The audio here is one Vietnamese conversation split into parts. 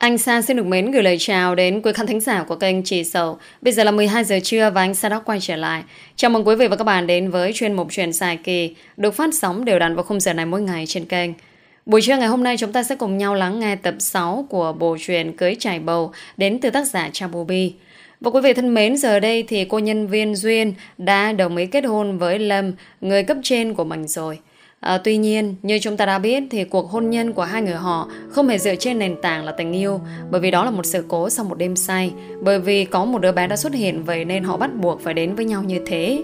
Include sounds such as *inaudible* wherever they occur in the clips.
Anh Sa xin được mến gửi lời chào đến quý khán thính giả của kênh Chỉ Sầu. Bây giờ là 12 giờ trưa và anh Sa đã quay trở lại. Chào mừng quý vị và các bạn đến với chuyên mục truyền dài kỳ được phát sóng đều đặn vào khung giờ này mỗi ngày trên kênh. Buổi trưa ngày hôm nay chúng ta sẽ cùng nhau lắng nghe tập 6 của bộ truyện Cưới Trải Bầu đến từ tác giả Cha Và quý vị thân mến, giờ đây thì cô nhân viên Duyên đã đồng ý kết hôn với Lâm, người cấp trên của mình rồi. À, tuy nhiên, như chúng ta đã biết thì cuộc hôn nhân của hai người họ không hề dựa trên nền tảng là tình yêu bởi vì đó là một sự cố sau một đêm say bởi vì có một đứa bé đã xuất hiện vậy nên họ bắt buộc phải đến với nhau như thế.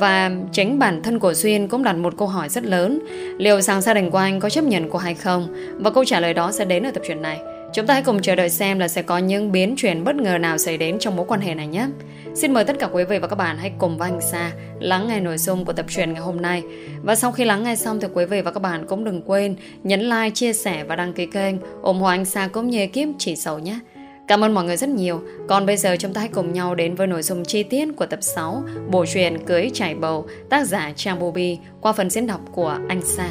Và chính bản thân của Duyên cũng đặt một câu hỏi rất lớn liệu rằng gia đình của anh có chấp nhận cô hay không? Và câu trả lời đó sẽ đến ở tập truyện này. Chúng ta hãy cùng chờ đợi xem là sẽ có những biến chuyển bất ngờ nào xảy đến trong mối quan hệ này nhé. Xin mời tất cả quý vị và các bạn hãy cùng với anh Sa lắng nghe nội dung của tập truyền ngày hôm nay. Và sau khi lắng nghe xong thì quý vị và các bạn cũng đừng quên nhấn like, chia sẻ và đăng ký kênh ủng hộ anh Sa cũng như ekip chỉ sầu nhé. Cảm ơn mọi người rất nhiều. Còn bây giờ chúng ta hãy cùng nhau đến với nội dung chi tiết của tập 6 bộ truyện Cưới Trải Bầu tác giả Trang Bobby qua phần diễn đọc của anh Sa.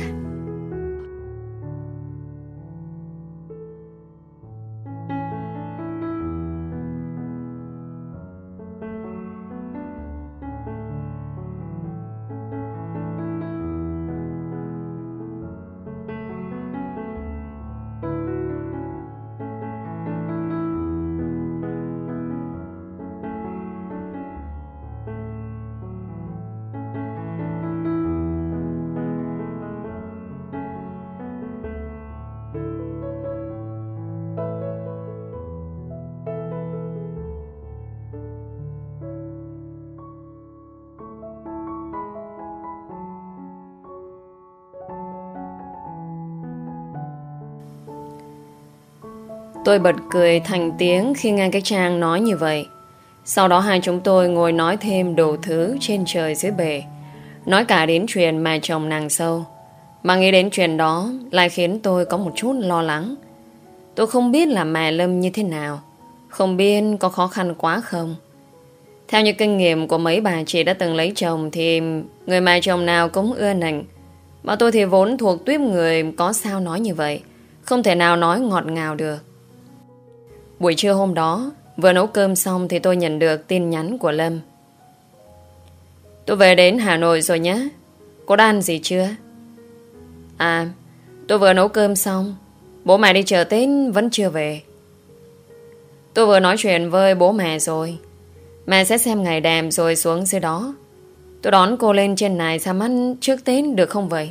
Tôi bật cười thành tiếng khi nghe cái Trang nói như vậy. Sau đó hai chúng tôi ngồi nói thêm đủ thứ trên trời dưới bể. Nói cả đến chuyện mà chồng nàng sâu. Mà nghĩ đến chuyện đó lại khiến tôi có một chút lo lắng. Tôi không biết là mẹ Lâm như thế nào. Không biết có khó khăn quá không. Theo như kinh nghiệm của mấy bà chị đã từng lấy chồng thì người mẹ chồng nào cũng ưa nịnh. Mà tôi thì vốn thuộc tuyếp người có sao nói như vậy. Không thể nào nói ngọt ngào được. Buổi trưa hôm đó, vừa nấu cơm xong thì tôi nhận được tin nhắn của Lâm. Tôi về đến Hà Nội rồi nhé. Có đã ăn gì chưa? À, tôi vừa nấu cơm xong. Bố mẹ đi chờ Tết vẫn chưa về. Tôi vừa nói chuyện với bố mẹ rồi. Mẹ sẽ xem ngày đẹp rồi xuống dưới đó. Tôi đón cô lên trên này xăm mắt trước Tết được không vậy?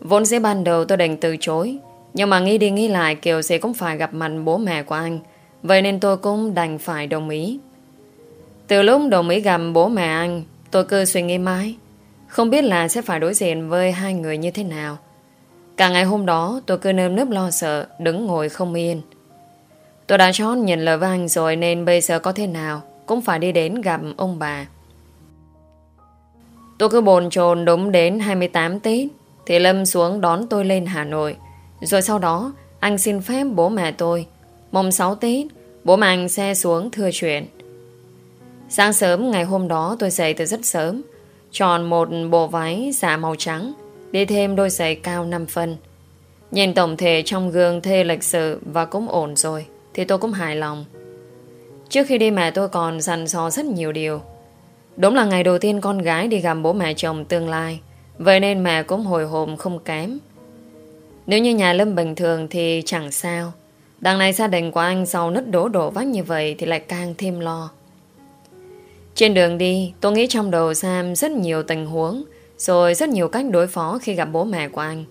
Vốn dĩ ban đầu tôi định từ chối nhưng mà nghĩ đi nghĩ lại, Kiều sẽ cũng phải gặp mặt bố mẹ của anh. Vậy nên tôi cũng đành phải đồng ý. Từ lúc đồng ý gặp bố mẹ anh, Tôi cứ suy nghĩ mãi. Không biết là sẽ phải đối diện với hai người như thế nào. Cả ngày hôm đó, tôi cứ nơm nớp lo sợ, Đứng ngồi không yên. Tôi đã chót nhận lời với anh rồi Nên bây giờ có thế nào, Cũng phải đi đến gặp ông bà. Tôi cứ bồn chồn đúng đến 28 Tết, Thì Lâm xuống đón tôi lên Hà Nội rồi sau đó, Anh xin phép bố mẹ tôi Mùng 6 Tết, Bố mẹ anh xe xuống thưa chuyện. Sáng sớm ngày hôm đó tôi dậy từ rất sớm, Chọn một bộ váy xả màu trắng, Đi thêm đôi giày cao 5 phân. Nhìn tổng thể trong gương thê lịch sự Và cũng ổn rồi, Thì tôi cũng hài lòng. Trước khi đi mẹ tôi còn dặn dò rất nhiều điều. Đúng là ngày đầu tiên con gái đi gặp bố mẹ chồng tương lai, Vậy nên mẹ cũng hồi hộp không kém nếu như nhà Lâm bình thường thì chẳng sao. Đằng này gia đình của anh sau nứt đổ đổ vách như vậy thì lại càng thêm lo. Trên đường đi, tôi nghĩ trong đầu Sam rất nhiều tình huống, rồi rất nhiều cách đối phó khi gặp bố mẹ của anh.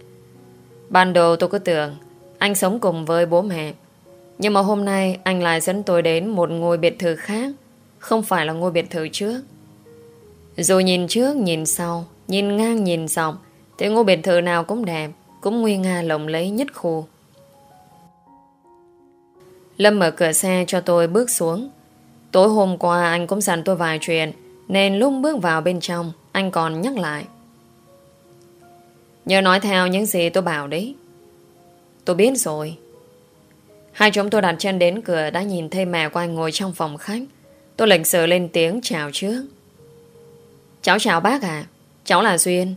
Ban đầu tôi cứ tưởng anh sống cùng với bố mẹ. Nhưng mà hôm nay anh lại dẫn tôi đến một ngôi biệt thự khác, không phải là ngôi biệt thự trước. Dù nhìn trước, nhìn sau, nhìn ngang, nhìn dọc, thì ngôi biệt thự nào cũng đẹp cũng nguy nga lộng lấy nhất khu. Lâm mở cửa xe cho tôi bước xuống. Tối hôm qua anh cũng dặn tôi vài chuyện, nên lúc bước vào bên trong, anh còn nhắc lại. Nhớ nói theo những gì tôi bảo đấy. Tôi biết rồi. Hai chúng tôi đặt chân đến cửa đã nhìn thấy mẹ của anh ngồi trong phòng khách. Tôi lệnh sự lên tiếng chào trước. Cháu chào bác à? Cháu là Duyên.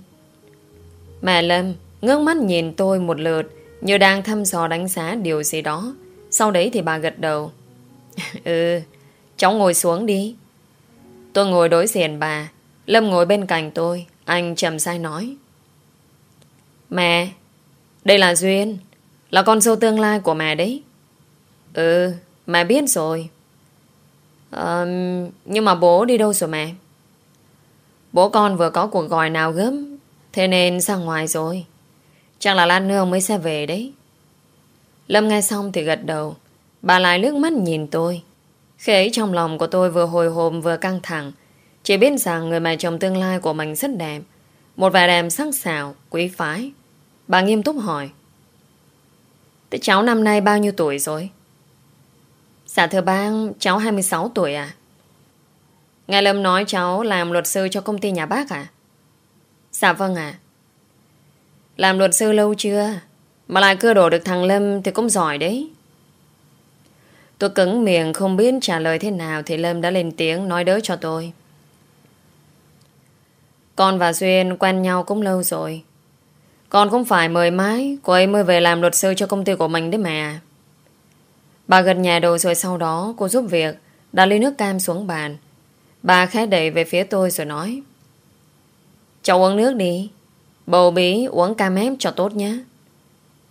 Mẹ Lâm, Ngước mắt nhìn tôi một lượt Như đang thăm dò đánh giá điều gì đó Sau đấy thì bà gật đầu. *laughs* ừ, cháu ngồi xuống đi. Tôi ngồi đối diện bà. Lâm ngồi bên cạnh tôi. Anh trầm sai nói. Mẹ, đây là Duyên. Là con dâu tương lai của mẹ đấy. Ừ, mẹ biết rồi. À, nhưng mà bố đi đâu rồi mẹ? Bố con vừa có cuộc gọi nào gớm Thế nên ra ngoài rồi Chắc là Lan Nương mới sẽ về đấy Lâm nghe xong thì gật đầu Bà lại nước mắt nhìn tôi Khi ấy trong lòng của tôi vừa hồi hộp vừa căng thẳng Chỉ biết rằng người mẹ chồng tương lai của mình rất đẹp Một vẻ đẹp sắc sảo, quý phái Bà nghiêm túc hỏi Thế cháu năm nay bao nhiêu tuổi rồi? Dạ thưa bác, cháu 26 tuổi à? Nghe Lâm nói cháu làm luật sư cho công ty nhà bác à? Dạ vâng ạ. Làm luật sư lâu chưa? Mà lại cưa đổ được thằng Lâm thì cũng giỏi đấy. Tôi cứng miệng không biết trả lời thế nào thì Lâm đã lên tiếng nói đỡ cho tôi. Con và Duyên quen nhau cũng lâu rồi. Con cũng phải mời mái cô ấy mới về làm luật sư cho công ty của mình đấy mà. Bà gần nhà đầu rồi sau đó cô giúp việc đặt ly nước cam xuống bàn Bà khẽ đẩy về phía tôi rồi nói, Cháu uống nước đi Bầu bí uống cam ép cho tốt nhé.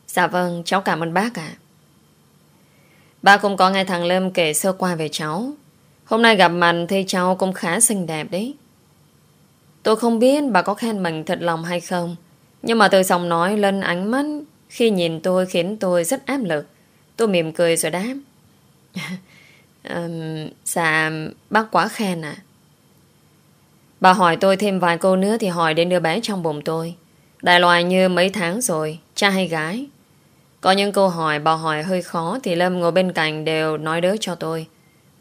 Dạ vâng cháu cảm ơn bác ạ. Bà cũng có nghe thằng Lâm kể sơ qua về cháu. Hôm nay gặp mặt thì cháu cũng khá xinh đẹp đấy. Tôi không biết bà có khen mình thật lòng hay không Nhưng mà từ giọng nói lên ánh mắt Khi nhìn tôi khiến tôi rất áp lực. Tôi mỉm cười rồi đáp. *laughs* Um, Dạ bác quá khen à Bà hỏi tôi thêm vài câu nữa Thì hỏi đến đứa bé trong bụng tôi. Đại loại như mấy tháng rồi, Cha hay gái. Có những câu hỏi bà hỏi hơi khó Thì Lâm ngồi bên cạnh đều nói đỡ cho tôi.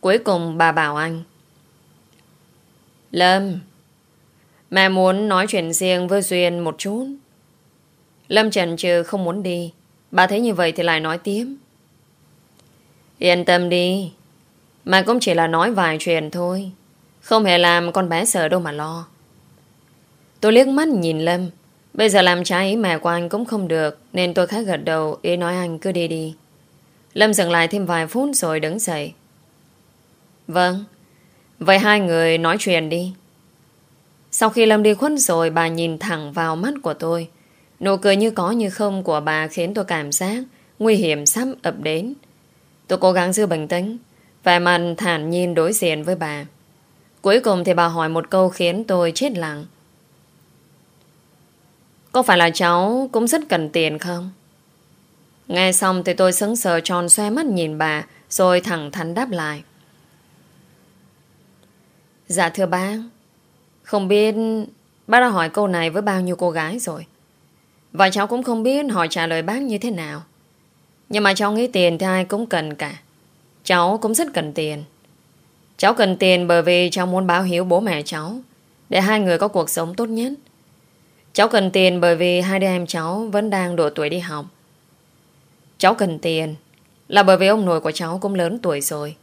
Cuối cùng bà bảo anh. Lâm, Mẹ muốn nói chuyện riêng với Duyên một chút. Lâm trần trừ không muốn đi. Bà thấy như vậy thì lại nói tiếp. Yên tâm đi mà cũng chỉ là nói vài chuyện thôi. Không hề làm con bé sợ đâu mà lo. Tôi liếc mắt nhìn Lâm. Bây giờ làm trái ý mẹ của anh cũng không được, Nên tôi khá gật đầu, Ý nói anh cứ đi đi. Lâm dừng lại thêm vài phút rồi đứng dậy. Vâng. Vậy hai người nói chuyện đi. Sau khi Lâm đi khuất rồi, Bà nhìn thẳng vào mắt của tôi. Nụ cười như có như không của bà Khiến tôi cảm giác Nguy hiểm sắp ập đến. Tôi cố gắng giữ bình tĩnh, Vẻ mặt thản nhiên đối diện với bà. Cuối cùng thì bà hỏi một câu khiến tôi chết lặng. Có phải là cháu cũng rất cần tiền không? Nghe xong thì tôi sững sờ tròn xoe mắt nhìn bà, Rồi thẳng thắn đáp lại. Dạ thưa bác, Không biết bác đã hỏi câu này với bao nhiêu cô gái rồi? Và cháu cũng không biết hỏi trả lời bác như thế nào. Nhưng mà cháu nghĩ tiền thì ai cũng cần cả. Cháu cũng rất cần tiền. Cháu cần tiền bởi vì cháu muốn báo hiếu bố mẹ cháu, Để hai người có cuộc sống tốt nhất. Cháu cần tiền bởi vì hai đứa em cháu vẫn đang độ tuổi đi học. Cháu cần tiền Là bởi vì ông nội của cháu cũng lớn tuổi rồi,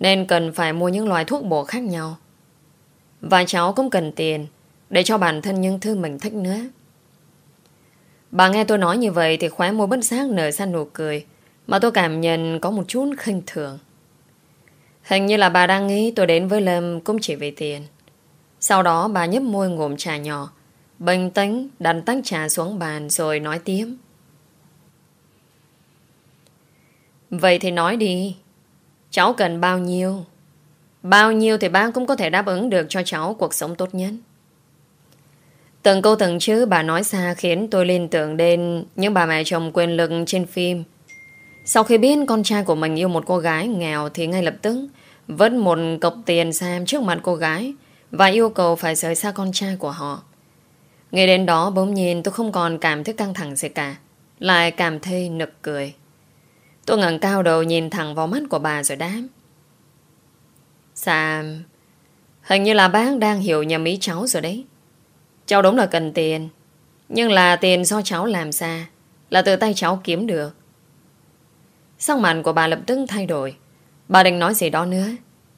Nên cần phải mua những loại thuốc bổ khác nhau. Và cháu cũng cần tiền Để cho bản thân những thứ mình thích nữa. Bà nghe tôi nói như vậy Thì khóe môi bất giác nở ra nụ cười mà tôi cảm nhận có một chút khinh thường. Hình như là bà đang nghĩ tôi đến với Lâm cũng chỉ vì tiền. Sau đó bà nhấp môi ngụm trà nhỏ Bình tĩnh đặt tách trà xuống bàn rồi nói tiếp. Vậy thì nói đi, Cháu cần bao nhiêu? Bao nhiêu thì bác cũng có thể đáp ứng được cho cháu cuộc sống tốt nhất. Từng câu từng chữ bà nói ra khiến tôi liên tưởng đến những bà mẹ chồng quyền lực trên phim. Sau khi biết con trai của mình yêu một cô gái nghèo thì ngay lập tức vớt một cọc tiền xem trước mặt cô gái và yêu cầu phải rời xa con trai của họ. Ngay đến đó bỗng nhìn tôi không còn cảm thấy căng thẳng gì cả. Lại cảm thấy nực cười. Tôi ngẩng cao đầu nhìn thẳng vào mắt của bà rồi đáp. "Sam, hình như là bác đang hiểu nhầm ý cháu rồi đấy. Cháu đúng là cần tiền. Nhưng là tiền do cháu làm ra. Là từ tay cháu kiếm được. Sắc mặt của bà lập tức thay đổi Bà định nói gì đó nữa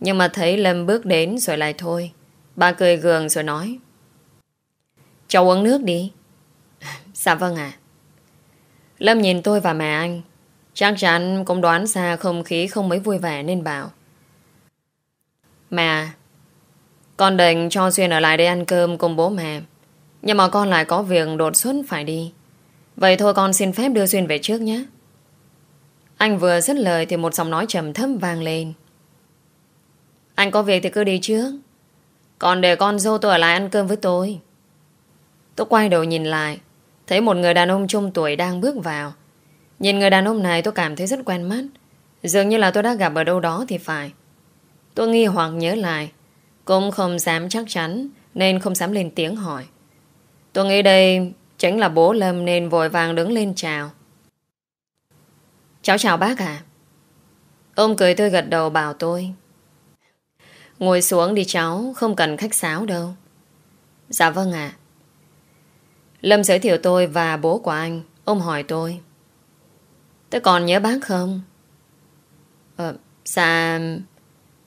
Nhưng mà thấy Lâm bước đến rồi lại thôi Bà cười gường rồi nói Cháu uống nước đi Dạ vâng ạ Lâm nhìn tôi và mẹ anh Chắc chắn cũng đoán ra không khí không mấy vui vẻ nên bảo. Mẹ, Con định cho Xuyên ở lại đây ăn cơm cùng bố mẹ. Nhưng mà con lại có việc đột xuất phải đi. Vậy thôi con xin phép đưa Xuyên về trước nhé. Anh vừa dứt lời thì một giọng nói trầm thấp vang lên. Anh có việc thì cứ đi trước. Còn để con dâu tôi ở lại ăn cơm với tôi. Tôi quay đầu nhìn lại. Thấy một người đàn ông trung tuổi đang bước vào. Nhìn người đàn ông này tôi cảm thấy rất quen mắt. Dường như là tôi đã gặp ở đâu đó thì phải. Tôi nghi hoặc nhớ lại. Cũng không dám chắc chắn nên không dám lên tiếng hỏi. Tôi nghĩ đây chính là bố Lâm nên vội vàng đứng lên chào. Cháu chào bác à? Ông cười tôi gật đầu bảo tôi. Ngồi xuống đi cháu, không cần khách sáo đâu. Dạ vâng ạ. Lâm giới thiệu tôi và bố của anh. Ông hỏi tôi. Tôi còn nhớ bác không? Ờ, dạ...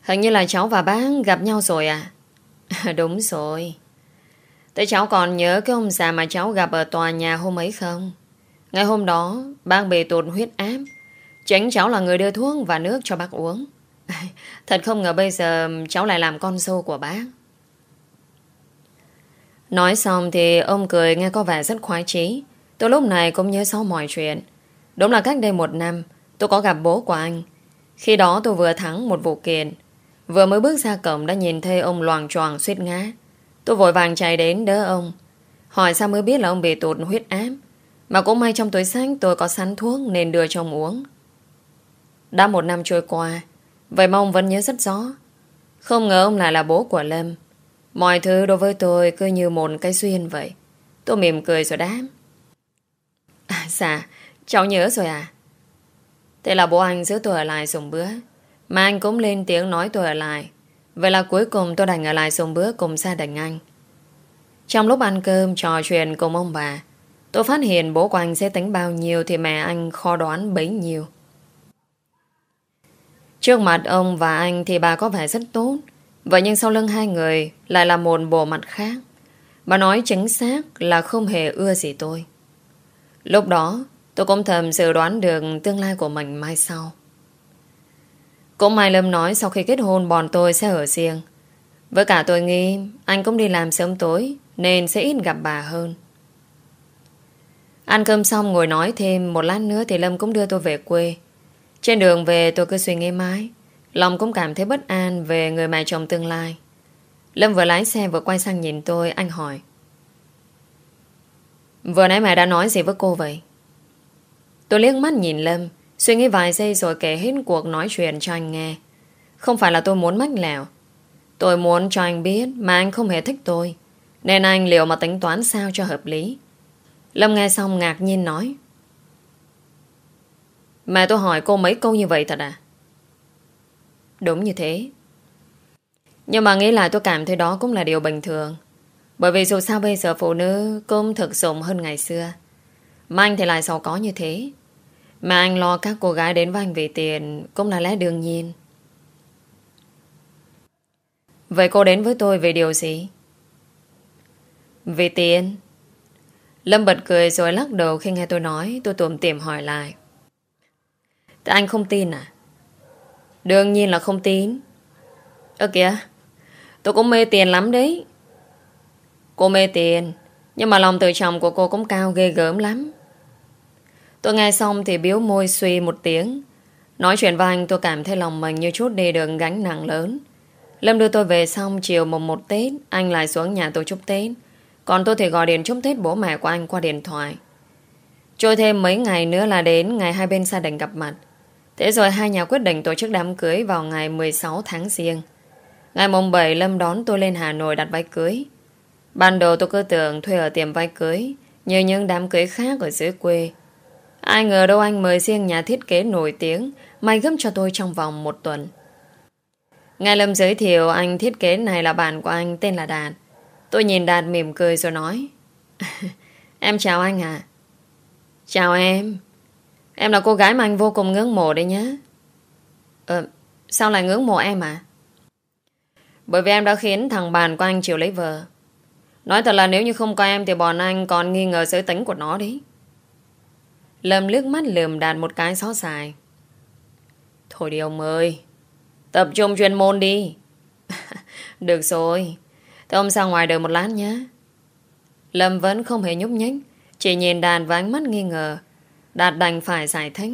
Hình như là cháu và bác gặp nhau rồi à? *laughs* Đúng rồi. Thế cháu còn nhớ cái ông già mà cháu gặp ở tòa nhà hôm ấy không? Ngày hôm đó, bác bị tụt huyết áp. Chính cháu là người đưa thuốc và nước cho bác uống. *laughs* Thật không ngờ bây giờ cháu lại làm con dâu của bác. Nói xong thì ông cười nghe có vẻ rất khoái chí. Tôi lúc này cũng nhớ sau mọi chuyện. Đúng là cách đây một năm, tôi có gặp bố của anh. Khi đó tôi vừa thắng một vụ kiện. Vừa mới bước ra cổng đã nhìn thấy ông loàng choàng suýt ngã. Tôi vội vàng chạy đến đỡ ông. Hỏi sao mới biết là ông bị tụt huyết áp. Mà cũng may trong túi sách tôi có sẵn thuốc nên đưa cho ông uống. Đã một năm trôi qua, vậy mà ông vẫn nhớ rất rõ. Không ngờ ông lại là bố của Lâm. Mọi thứ đối với tôi cứ như một cái xuyên vậy. Tôi mỉm cười rồi đáp. À, dạ, cháu nhớ rồi à? Thế là bố anh giữ tôi ở lại dùng bữa. Mà anh cũng lên tiếng nói tôi ở lại. Vậy là cuối cùng tôi đành ở lại dùng bữa cùng gia đình anh. Trong lúc ăn cơm trò chuyện cùng ông bà, tôi phát hiện bố của anh sẽ tính bao nhiêu thì mẹ anh khó đoán bấy nhiêu. Trước mặt ông và anh thì bà có vẻ rất tốt. Vậy nhưng sau lưng hai người lại là một bộ mặt khác. Bà nói chính xác là không hề ưa gì tôi. Lúc đó, tôi cũng thầm dự đoán được tương lai của mình mai sau. Cũng Mai Lâm nói sau khi kết hôn bọn tôi sẽ ở riêng. Với cả tôi nghĩ anh cũng đi làm sớm tối nên sẽ ít gặp bà hơn. Ăn cơm xong ngồi nói thêm một lát nữa thì Lâm cũng đưa tôi về quê. Trên đường về tôi cứ suy nghĩ mãi. Lòng cũng cảm thấy bất an về người mẹ chồng tương lai. Lâm vừa lái xe vừa quay sang nhìn tôi, anh hỏi. Vừa nãy mẹ đã nói gì với cô vậy? Tôi liếc mắt nhìn Lâm, suy nghĩ vài giây rồi kể hết cuộc nói chuyện cho anh nghe. Không phải là tôi muốn mách lèo. Tôi muốn cho anh biết mà anh không hề thích tôi. Nên anh liệu mà tính toán sao cho hợp lý. Lâm nghe xong ngạc nhiên nói. Mẹ tôi hỏi cô mấy câu như vậy thật à? Đúng như thế. Nhưng mà nghĩ lại tôi cảm thấy đó cũng là điều bình thường. Bởi vì dù sao bây giờ phụ nữ cũng thực dụng hơn ngày xưa. Mà anh thì lại giàu có như thế. Mà anh lo các cô gái đến với anh vì tiền cũng là lẽ đương nhiên. Vậy cô đến với tôi vì điều gì? Vì tiền. Lâm bật cười rồi lắc đầu khi nghe tôi nói, tôi tuồm tìm hỏi lại. Thế anh không tin à? Đương nhiên là không tin. Ơ kìa, tôi cũng mê tiền lắm đấy. Cô mê tiền, nhưng mà lòng tự trọng của cô cũng cao ghê gớm lắm. Tôi nghe xong thì biếu môi suy một tiếng. Nói chuyện với anh tôi cảm thấy lòng mình như chút đi đường gánh nặng lớn. Lâm đưa tôi về xong chiều mùng một Tết, anh lại xuống nhà tôi chúc Tết. Còn tôi thì gọi điện chúc Tết bố mẹ của anh qua điện thoại. Trôi thêm mấy ngày nữa là đến ngày hai bên gia đình gặp mặt. Thế rồi hai nhà quyết định tổ chức đám cưới vào ngày 16 tháng riêng. Ngày mùng 7 Lâm đón tôi lên Hà Nội đặt váy cưới. Ban đầu tôi cứ tưởng thuê ở tiệm váy cưới như những đám cưới khác ở dưới quê. Ai ngờ đâu anh mời riêng nhà thiết kế nổi tiếng, may gấp cho tôi trong vòng một tuần. Nghe Lâm giới thiệu anh thiết kế này là bạn của anh tên là Đạt. Tôi nhìn Đạt mỉm cười rồi nói, *laughs* Em chào anh à Chào em Em là cô gái mà anh vô cùng ngưỡng mộ đấy nhé Ờ Sao lại ngưỡng mộ em à Bởi vì em đã khiến thằng bàn của anh chịu lấy vợ Nói thật là nếu như không có em Thì bọn anh còn nghi ngờ giới tính của nó đấy Lâm lướt mắt lườm đạt một cái xó xài. Thôi đi ông ơi. Tập trung chuyên môn đi. *laughs* Được rồi. Thế ông sang ngoài đợi một lát nhé. Lâm vẫn không hề nhúc nhích. Chỉ nhìn đàn với ánh mắt nghi ngờ. Đạt đành phải giải thích.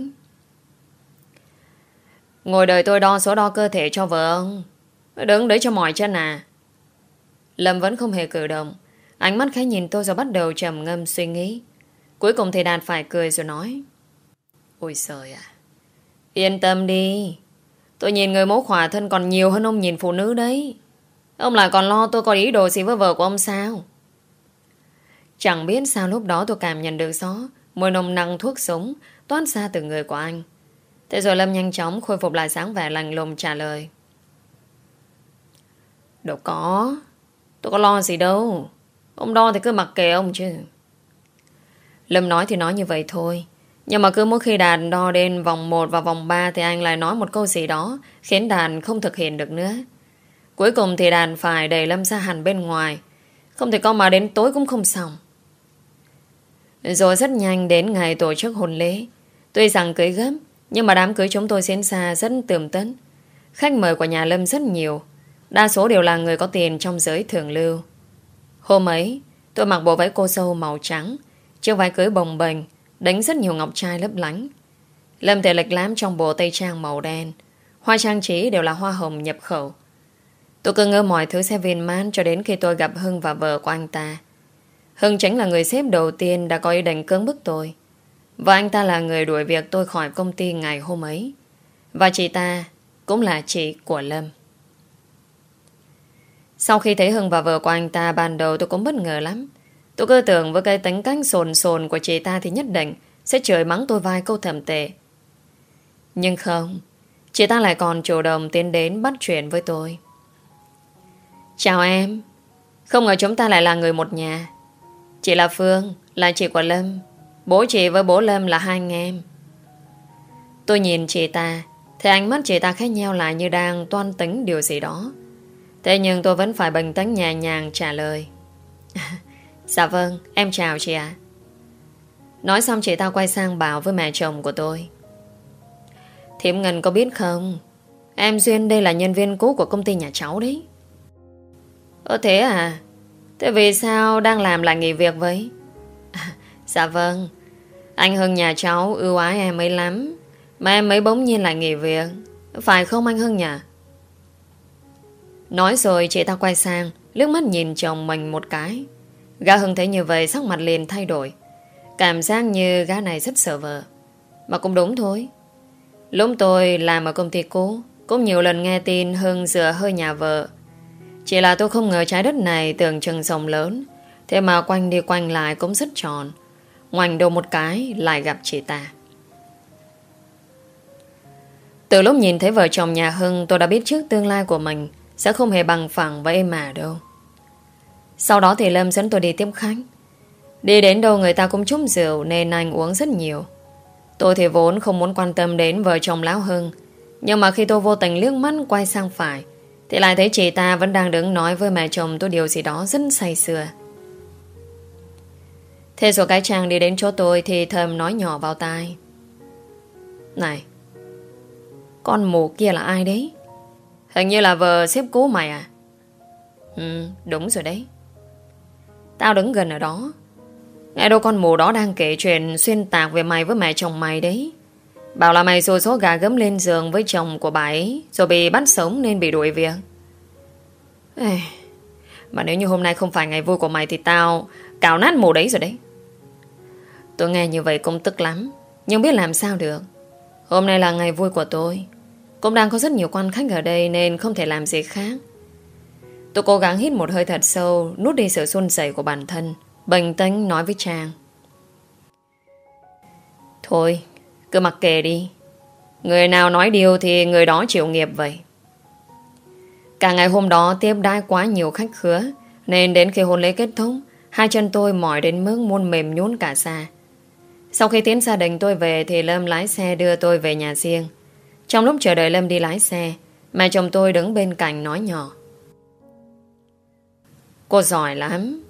Ngồi đợi tôi đo số đo cơ thể cho vợ ông. Đứng đấy cho mỏi chân à. Lâm vẫn không hề cử động. Ánh mắt khẽ nhìn tôi rồi bắt đầu trầm ngâm suy nghĩ. Cuối cùng thì Đạt phải cười rồi nói. Ôi trời à. Yên tâm đi. Tôi nhìn người mẫu khỏa thân còn nhiều hơn ông nhìn phụ nữ đấy. Ông lại còn lo tôi có ý đồ gì với vợ của ông sao? Chẳng biết sao lúc đó tôi cảm nhận được gió, mùi nồng nặng thuốc súng, toát ra từ người của anh. Thế rồi Lâm nhanh chóng khôi phục lại sáng vẻ lành lùng trả lời. Đâu có. Tôi có lo gì đâu. Ông đo thì cứ mặc kệ ông chứ. Lâm nói thì nói như vậy thôi. Nhưng mà cứ mỗi khi đàn đo đến vòng 1 và vòng 3 thì anh lại nói một câu gì đó khiến đàn không thực hiện được nữa. Cuối cùng thì đàn phải đẩy Lâm ra hẳn bên ngoài. Không thể có mà đến tối cũng không xong. Rồi rất nhanh đến ngày tổ chức hôn lễ. Tuy rằng cưới gấp, nhưng mà đám cưới chúng tôi diễn ra rất tường tấn. Khách mời của nhà Lâm rất nhiều. Đa số đều là người có tiền trong giới thường lưu. Hôm ấy, tôi mặc bộ váy cô sâu màu trắng, chiếc váy cưới bồng bềnh, đánh rất nhiều ngọc trai lấp lánh. Lâm thể lệch lám trong bộ tây trang màu đen. Hoa trang trí đều là hoa hồng nhập khẩu. Tôi cứ ngỡ mọi thứ sẽ viên mãn cho đến khi tôi gặp Hưng và vợ của anh ta. Hưng chính là người xếp đầu tiên đã có ý định cưỡng bức tôi. Và anh ta là người đuổi việc tôi khỏi công ty ngày hôm ấy. Và chị ta cũng là chị của Lâm. Sau khi thấy Hưng và vợ của anh ta ban đầu tôi cũng bất ngờ lắm. Tôi cơ tưởng với cái tính cách sồn sồn của chị ta thì nhất định sẽ chửi mắng tôi vài câu thầm tệ. Nhưng không, chị ta lại còn chủ động tiến đến bắt chuyện với tôi. Chào em, không ngờ chúng ta lại là người một nhà. Chị là Phương, là chị của Lâm. Bố chị với bố Lâm là hai anh em. Tôi nhìn chị ta, thì ánh mắt chị ta khẽ nheo lại như đang toan tính điều gì đó. Thế nhưng tôi vẫn phải bình tĩnh nhẹ nhàng trả lời. *laughs* dạ vâng, em chào chị ạ. Nói xong chị ta quay sang bảo với mẹ chồng của tôi. Thiểm Ngân có biết không? Em Duyên đây là nhân viên cũ của công ty nhà cháu đấy. Ơ thế à? Thế vì sao đang làm lại nghỉ việc vậy? *laughs* dạ vâng. Anh Hưng nhà cháu ưu ái em ấy lắm. Mà em ấy bỗng nhiên lại nghỉ việc. Phải không anh Hưng nhỉ? Nói rồi chị ta quay sang Lướt mắt nhìn chồng mình một cái Gã Hưng thấy như vậy, sắc mặt liền thay đổi Cảm giác như gã này rất sợ vợ Mà cũng đúng thôi Lúc tôi làm ở công ty cũ, Cũng nhiều lần nghe tin Hưng dựa hơi nhà vợ chỉ là tôi không ngờ trái đất này Tưởng chừng rộng lớn. Thế mà quanh đi quanh lại cũng rất tròn. Ngoảnh đầu một cái Lại gặp chị ta. Từ lúc nhìn thấy vợ chồng nhà Hưng, Tôi đã biết trước tương lai của mình sẽ không hề bằng phẳng với em mà đâu. Sau đó thì Lâm dẫn tôi đi tiếp khách. Đi đến đâu người ta cũng trúng rượu Nên anh uống rất nhiều. Tôi thì vốn không muốn quan tâm đến vợ chồng Lão Hưng, Nhưng mà khi tôi vô tình liếc mắt quay sang phải thì lại thấy chị ta vẫn đang đứng nói với mẹ chồng tôi điều gì đó rất say sưa. Thế rồi cái chàng đi đến chỗ tôi Thì thầm nói nhỏ vào tai. Này, Con mù kia là ai đấy? Hình như là vợ xếp cũ mày à? Ừ đúng rồi đấy. Tao đứng gần ở đó. Nghe đâu con mù đó đang kể chuyện Xuyên tạc về mày với mẹ chồng mày đấy. Bảo là mày rồi số gà gấm lên giường Với chồng của bà ấy Rồi bị bắt sống nên bị đuổi việc Ê, Mà nếu như hôm nay không phải ngày vui của mày Thì tao cào nát mù đấy rồi đấy. Tôi nghe như vậy cũng tức lắm Nhưng biết làm sao được. Hôm nay là ngày vui của tôi cũng đang có rất nhiều quan khách ở đây Nên không thể làm gì khác. Tôi cố gắng hít một hơi thật sâu Nút đi sự xuân rẩy của bản thân Bình tĩnh nói với Trang Thôi cứ mặc kệ đi. Người nào nói điều thì người đó chịu nghiệp vậy. Cả ngày hôm đó tiếp đai quá nhiều khách khứa, Nên đến khi hôn lễ kết thúc, Hai chân tôi mỏi đến mức muôn mềm nhún cả xa Sau khi tiến gia đình tôi về Thì Lâm lái xe đưa tôi về nhà riêng. Trong lúc chờ đợi Lâm đi lái xe, Mẹ chồng tôi đứng bên cạnh nói nhỏ. Cô giỏi lắm.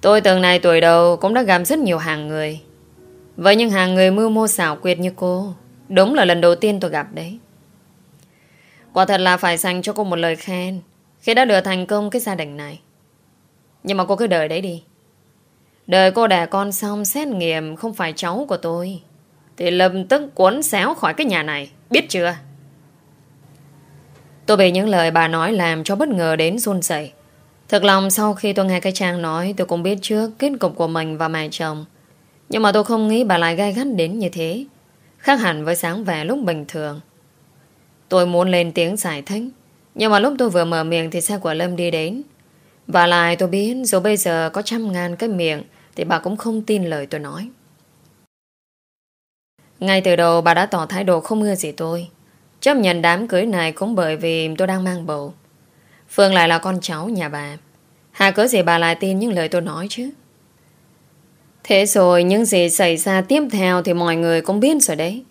Tôi từng này tuổi đầu Cũng đã gặp rất nhiều hàng người. Với những hàng người mưu mô xảo quyệt như cô, Đúng là lần đầu tiên tôi gặp đấy. Quả thật là phải dành cho cô một lời khen Khi đã đưa thành công cái gia đình này. Nhưng mà cô cứ đợi đấy đi. Đợi cô đẻ con xong xét nghiệm Không phải cháu của tôi, Thì lập tức cuốn xéo khỏi cái nhà này, Biết chưa? Tôi bị những lời bà nói Làm cho bất ngờ đến run rẩy. Thực lòng sau khi tôi nghe cái Trang nói, Tôi cũng biết trước kết cục của mình và mẹ chồng. Nhưng mà tôi không nghĩ bà lại gai gắt đến như thế. Khác hẳn với sáng vẻ lúc bình thường. Tôi muốn lên tiếng giải thích, Nhưng mà lúc tôi vừa mở miệng Thì xe của Lâm đi đến. Và lại tôi biết dù bây giờ có trăm ngàn cái miệng Thì bà cũng không tin lời tôi nói. Ngay từ đầu bà đã tỏ thái độ không ưa gì tôi. Chấp nhận đám cưới này cũng bởi vì tôi đang mang bầu. Phương lại là con cháu nhà bà. Hà cớ gì bà lại tin những lời tôi nói chứ? Thế rồi những gì xảy ra tiếp theo Thì mọi người cũng biết rồi đấy.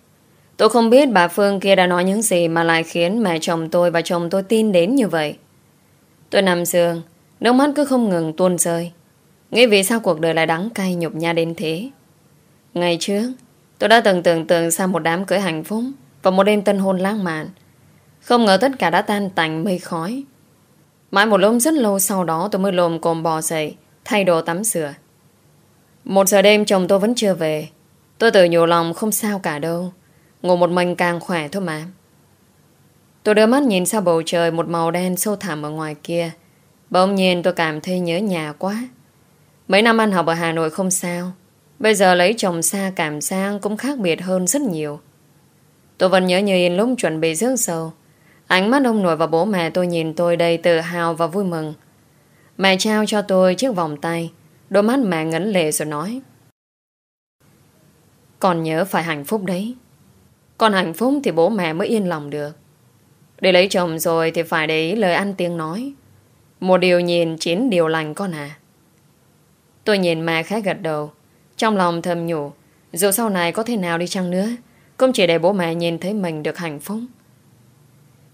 Tôi không biết bà Phương kia đã nói những gì Mà lại khiến mẹ chồng tôi và chồng tôi tin đến như vậy. Tôi nằm giường, Nước mắt cứ không ngừng tuôn rơi. Nghĩ vì sao cuộc đời lại đắng cay nhục nhã đến thế? Ngày trước, Tôi đã từng tưởng tượng sang một đám cưới hạnh phúc Và một đêm tân hôn lãng mạn. Không ngờ tất cả đã tan tành mây khói. Mãi một lúc rất lâu sau đó tôi mới lồm cồm bò dậy, Thay đồ tắm rửa. Một giờ đêm chồng tôi vẫn chưa về. Tôi tự nhủ lòng không sao cả đâu. Ngủ một mình càng khỏe thôi mà. Tôi đưa mắt nhìn sao bầu trời Một màu đen sâu thẳm ở ngoài kia. Bỗng nhiên tôi cảm thấy nhớ nhà quá. Mấy năm ăn học ở Hà Nội không sao. Bây giờ lấy chồng xa cảm giác Cũng khác biệt hơn rất nhiều. Tôi vẫn nhớ như in lúc chuẩn bị rước sầu. Ánh mắt ông nội và bố mẹ tôi nhìn tôi đầy tự hào và vui mừng. Mẹ trao cho tôi chiếc vòng tay. Đôi mắt mẹ ngấn lệ rồi nói. Con nhớ phải hạnh phúc đấy. Con hạnh phúc thì bố mẹ mới yên lòng được. Để lấy chồng rồi thì phải để ý lời ăn tiếng nói. Một điều nhìn chín điều lành con à. Tôi nhìn mẹ khá gật đầu. Trong lòng thầm nhủ. Dù sau này có thế nào đi chăng nữa. Cũng chỉ để bố mẹ nhìn thấy mình được hạnh phúc.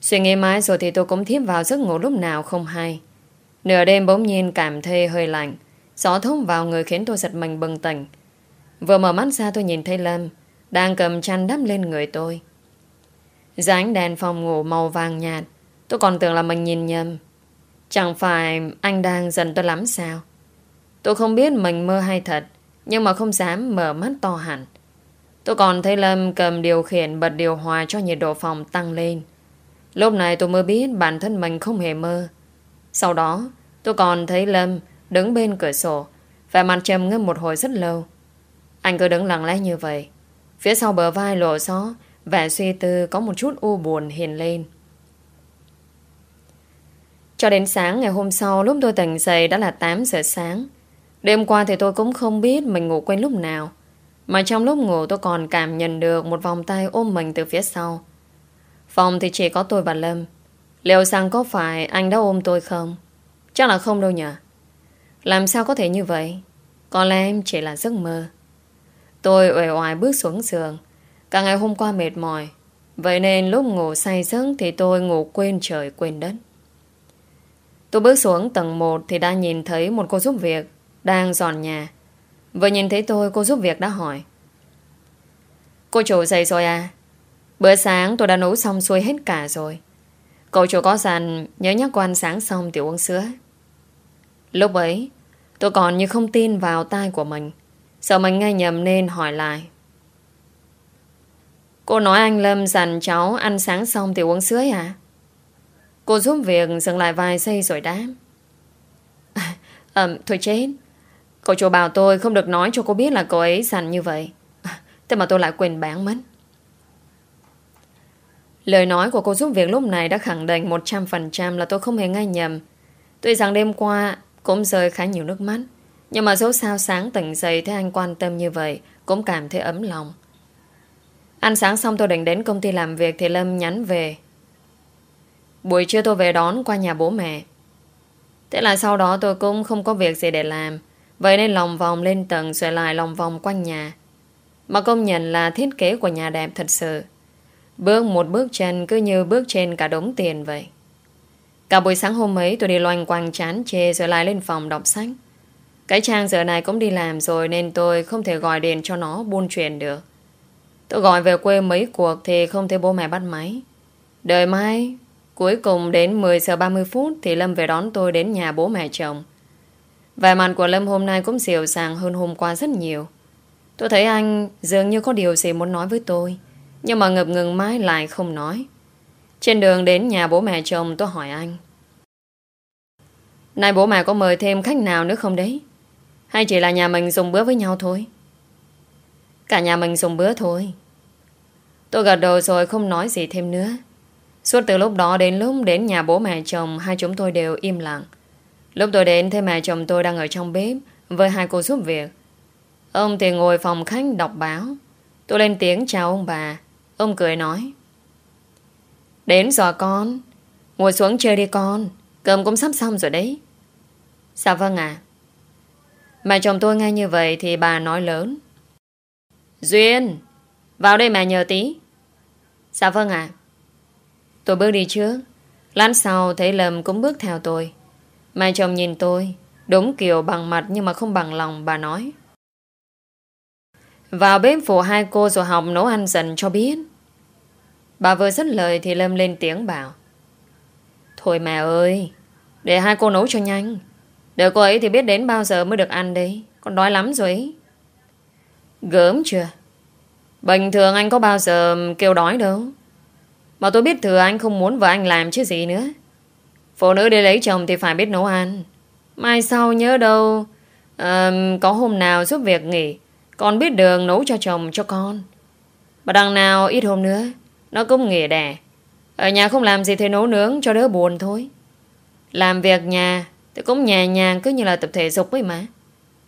Suy nghĩ mãi rồi thì tôi cũng thiếp vào giấc ngủ lúc nào không hay. Nửa đêm bỗng nhiên cảm thấy hơi lạnh. Gió thúc vào người khiến tôi giật mình bừng tỉnh. Vừa mở mắt ra tôi nhìn thấy Lâm đang cầm chăn đắp lên người tôi. Giá ánh đèn phòng ngủ màu vàng nhạt tôi còn tưởng là mình nhìn nhầm. Chẳng phải anh đang giận tôi lắm sao? Tôi không biết mình mơ hay thật nhưng mà không dám mở mắt to hẳn. Tôi còn thấy Lâm cầm điều khiển bật điều hòa cho nhiệt độ phòng tăng lên. Lúc này tôi mới biết bản thân mình không hề mơ. Sau đó, tôi còn thấy Lâm đứng bên cửa sổ và mặt trầm ngâm một hồi rất lâu. Anh cứ đứng lặng lẽ như vậy. Phía sau bờ vai lộ gió, vẻ suy tư có một chút u buồn hiện lên. Cho đến sáng ngày hôm sau, lúc tôi tỉnh dậy đã là 8 giờ sáng. Đêm qua thì tôi cũng không biết mình ngủ quên lúc nào. Mà trong lúc ngủ tôi còn cảm nhận được một vòng tay ôm mình từ phía sau. Phòng thì chỉ có tôi và Lâm Liệu rằng có phải anh đã ôm tôi không? Chắc là không đâu nhỉ làm sao có thể như vậy? Có lẽ em chỉ là giấc mơ. Tôi uể oải bước xuống giường. Cả ngày hôm qua mệt mỏi. Vậy nên lúc ngủ say giấc Thì tôi ngủ quên trời, quên đất. Tôi bước xuống tầng 1 Thì đã nhìn thấy một cô giúp việc Đang dọn nhà. Vừa nhìn thấy tôi, cô giúp việc đã hỏi. Cô chủ dậy rồi à? Bữa sáng tôi đã nấu xong xuôi hết cả rồi. Cậu chủ có dặn nhớ nhắc quan sáng xong tiểu uống sữa. Lúc ấy, tôi còn như không tin vào tai của mình. Sợ mình nghe nhầm nên hỏi lại. Cô nói anh Lâm dặn cháu ăn sáng xong thì uống sữa à? Cô giúp việc dừng lại vài giây rồi đáp. *laughs* À, thôi chết. Cậu chủ bảo tôi không được nói cho cô biết là cô ấy dặn như vậy. *laughs* Thế mà tôi lại quên bán mất. Lời nói của cô giúp việc lúc này đã khẳng định 100% là tôi không hề nghe nhầm. Tuy rằng đêm qua cũng rơi khá nhiều nước mắt, nhưng mà dẫu sao sáng tỉnh dậy thấy anh quan tâm như vậy, cũng cảm thấy ấm lòng. Ăn sáng xong tôi định đến công ty làm việc thì Lâm nhắn về. Buổi trưa tôi về đón qua nhà bố mẹ. Thế là sau đó tôi cũng không có việc gì để làm, vậy nên lòng vòng lên tầng rồi lại lòng vòng quanh nhà. Mà công nhận là thiết kế của nhà đẹp thật sự. Bước một bước chân cứ như bước trên cả đống tiền vậy. Cả buổi sáng hôm ấy, tôi đi loanh quanh chán chê rồi lại lên phòng đọc sách. Cái Trang giờ này cũng đi làm rồi Nên tôi không thể gọi điện cho nó buôn chuyện được. Tôi gọi về quê mấy cuộc Thì không thấy bố mẹ bắt máy. Đợi mai, Cuối cùng đến 10 giờ 30 phút Thì Lâm về đón tôi đến nhà bố mẹ chồng. Vẻ mặt của Lâm hôm nay cũng dịu dàng hơn hôm qua rất nhiều. Tôi thấy anh dường như có điều gì muốn nói với tôi, Nhưng mà ngập ngừng mãi lại không nói. Trên đường đến nhà bố mẹ chồng, tôi hỏi anh. Này bố mẹ có mời thêm khách nào nữa không đấy? Hay chỉ là nhà mình dùng bữa với nhau thôi? Cả nhà mình dùng bữa thôi. Tôi gật đầu rồi không nói gì thêm nữa. Suốt từ lúc đó đến lúc đến nhà bố mẹ chồng, Hai chúng tôi đều im lặng. Lúc tôi đến, thấy mẹ chồng tôi đang ở trong bếp Với hai cô giúp việc. Ông thì ngồi phòng khách đọc báo. Tôi lên tiếng chào ông bà. Ông cười nói Đến giờ con. Ngồi xuống chơi đi con. Cơm cũng sắp xong rồi đấy. Dạ vâng ạ. Mẹ chồng tôi nghe như vậy thì bà nói lớn. Duyên, Vào đây mẹ nhờ tí. Dạ vâng ạ. Tôi bước đi trước. Lát sau thấy Lâm cũng bước theo tôi. Mẹ chồng nhìn tôi, Đúng kiểu bằng mặt nhưng mà không bằng lòng, Bà nói. Vào bếp phụ hai cô rồi học nấu ăn dần cho biết. Bà vừa dứt lời thì Lâm lên tiếng bảo Thôi mẹ ơi Để hai cô nấu cho nhanh. Đợi cô ấy thì biết đến bao giờ mới được ăn đấy. Con đói lắm rồi ấy. Gớm chưa? Bình thường anh có bao giờ kêu đói đâu. Mà tôi biết thừa anh không muốn vợ anh làm chứ gì nữa. Phụ nữ đi lấy chồng thì phải biết nấu ăn. Mai sau nhớ đâu à, Có hôm nào giúp việc nghỉ Con biết đường nấu cho chồng cho con. Mà đằng nào ít hôm nữa nó cũng nghỉ đẻ. Ở nhà không làm gì thì nấu nướng cho đỡ buồn thôi. Làm việc nhà Thì cũng nhẹ nhàng cứ như là tập thể dục ấy mà.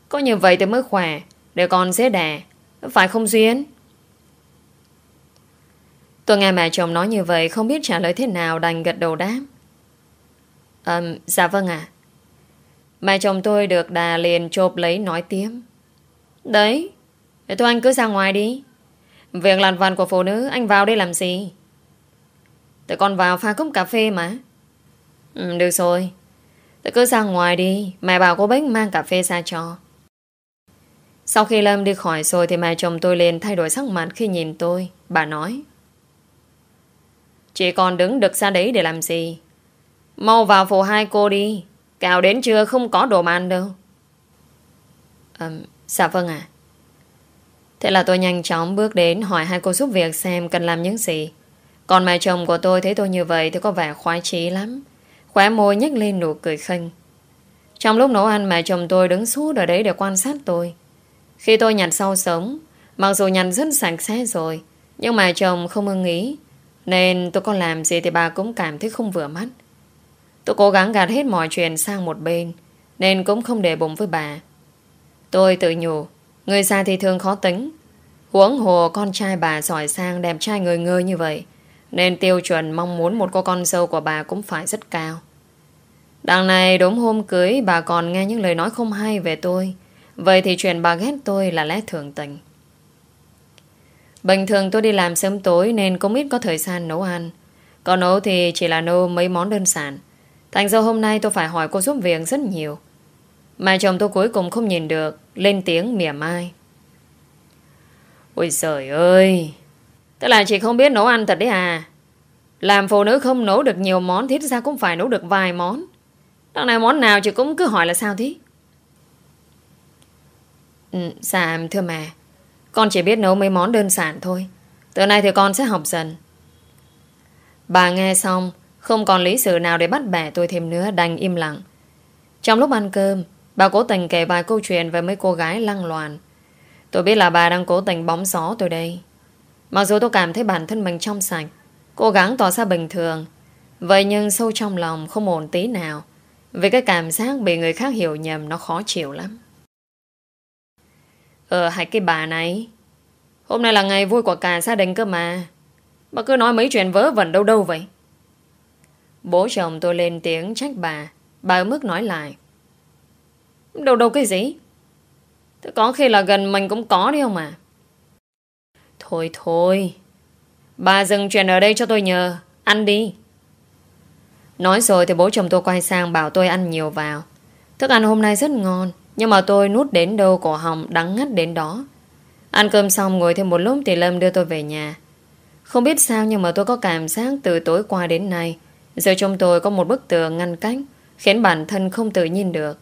Có như vậy thì mới khỏe Để con dễ đẻ Phải không Duyên? Tôi nghe mẹ chồng nói như vậy Không biết trả lời thế nào đành gật đầu đáp. À, Dạ vâng ạ. Mẹ chồng tôi được đà liền chộp lấy nói tiếng Đấy Để thôi anh cứ ra ngoài đi. Việc làn vằn của phụ nữ Anh vào đây làm gì? Tụi con vào pha cốc cà phê mà. Ừ, Được rồi. Tụi cứ ra ngoài đi. Mẹ bảo cô Bích mang cà phê ra cho. Sau khi Lâm đi khỏi rồi Thì mẹ chồng tôi liền thay đổi sắc mặt khi nhìn tôi. Bà nói Chị còn đứng được ra đấy để làm gì? Mau vào phụ hai cô đi. Cào đến trưa không có đồ ăn đâu. À, Dạ vâng ạ. Thế là tôi nhanh chóng bước đến Hỏi hai cô giúp việc xem cần làm những gì. Còn mẹ chồng của tôi thấy tôi như vậy Thì có vẻ khoái chí lắm. Khóe môi nhếch lên nụ cười khinh. Trong lúc nấu ăn, mẹ chồng tôi đứng suốt ở đấy để quan sát tôi. Khi tôi nhặt sau sống, Mặc dù nhặt rất sạch sẽ rồi, Nhưng mẹ chồng không ưng ý. Nên tôi có làm gì thì bà cũng cảm thấy không vừa mắt. Tôi cố gắng gạt hết mọi chuyện sang một bên, Nên cũng không để bụng với bà. Tôi tự nhủ Người già thì thường khó tính. Huống hồ con trai bà giỏi sang đẹp trai người ngơi như vậy, Nên tiêu chuẩn mong muốn một cô con dâu của bà cũng phải rất cao. Đằng này đúng hôm cưới, bà còn nghe những lời nói không hay về tôi. Vậy thì chuyện bà ghét tôi là lẽ thường tình. Bình thường tôi đi làm sớm tối nên cũng ít có thời gian nấu ăn. Còn nấu thì chỉ là nấu mấy món đơn giản. Thành ra hôm nay tôi phải hỏi cô giúp việc rất nhiều. Mà chồng tôi cuối cùng không nhìn được Lên tiếng mỉa mai. Ôi trời ơi Tức là chị không biết nấu ăn thật đấy à? Làm phụ nữ không nấu được nhiều món thì ra cũng phải nấu được vài món. Đằng này món nào chị cũng cứ hỏi là sao thế? Ừ, Dạ thưa mẹ Con chỉ biết nấu mấy món đơn giản thôi. Từ nay thì con sẽ học dần. Bà nghe xong không còn lý sự nào để bắt bẻ tôi thêm nữa Đành im lặng. Trong lúc ăn cơm Bà cố tình kể vài câu chuyện về mấy cô gái lăng loàn. Tôi biết là bà đang cố tình bóng gió tôi đây. Mặc dù tôi cảm thấy bản thân mình trong sạch, Cố gắng tỏ ra bình thường, Vậy nhưng sâu trong lòng không ổn tí nào, Vì cái cảm giác bị người khác hiểu nhầm Nó khó chịu lắm. Ờ hai cái bà này. Hôm nay là ngày vui của cả gia đình cơ mà. Bà cứ nói mấy chuyện vớ vẩn đâu đâu vậy. Bố chồng tôi lên tiếng trách bà Bà ở mức nói lại. Đâu đâu cái gì Thế có khi là gần mình cũng có đi không mà Thôi thôi Bà dừng chuyện ở đây cho tôi nhờ Ăn đi Nói rồi thì bố chồng tôi quay sang bảo tôi ăn nhiều vào Thức ăn hôm nay rất ngon, Nhưng mà tôi nuốt đến đâu cổ họng đắng ngắt đến đó. Ăn cơm xong ngồi thêm một lúc thì Lâm đưa tôi về nhà. Không biết sao nhưng mà tôi có cảm giác từ tối qua đến nay, giờ trong tôi có một bức tường ngăn cách, khiến bản thân không tự nhìn được.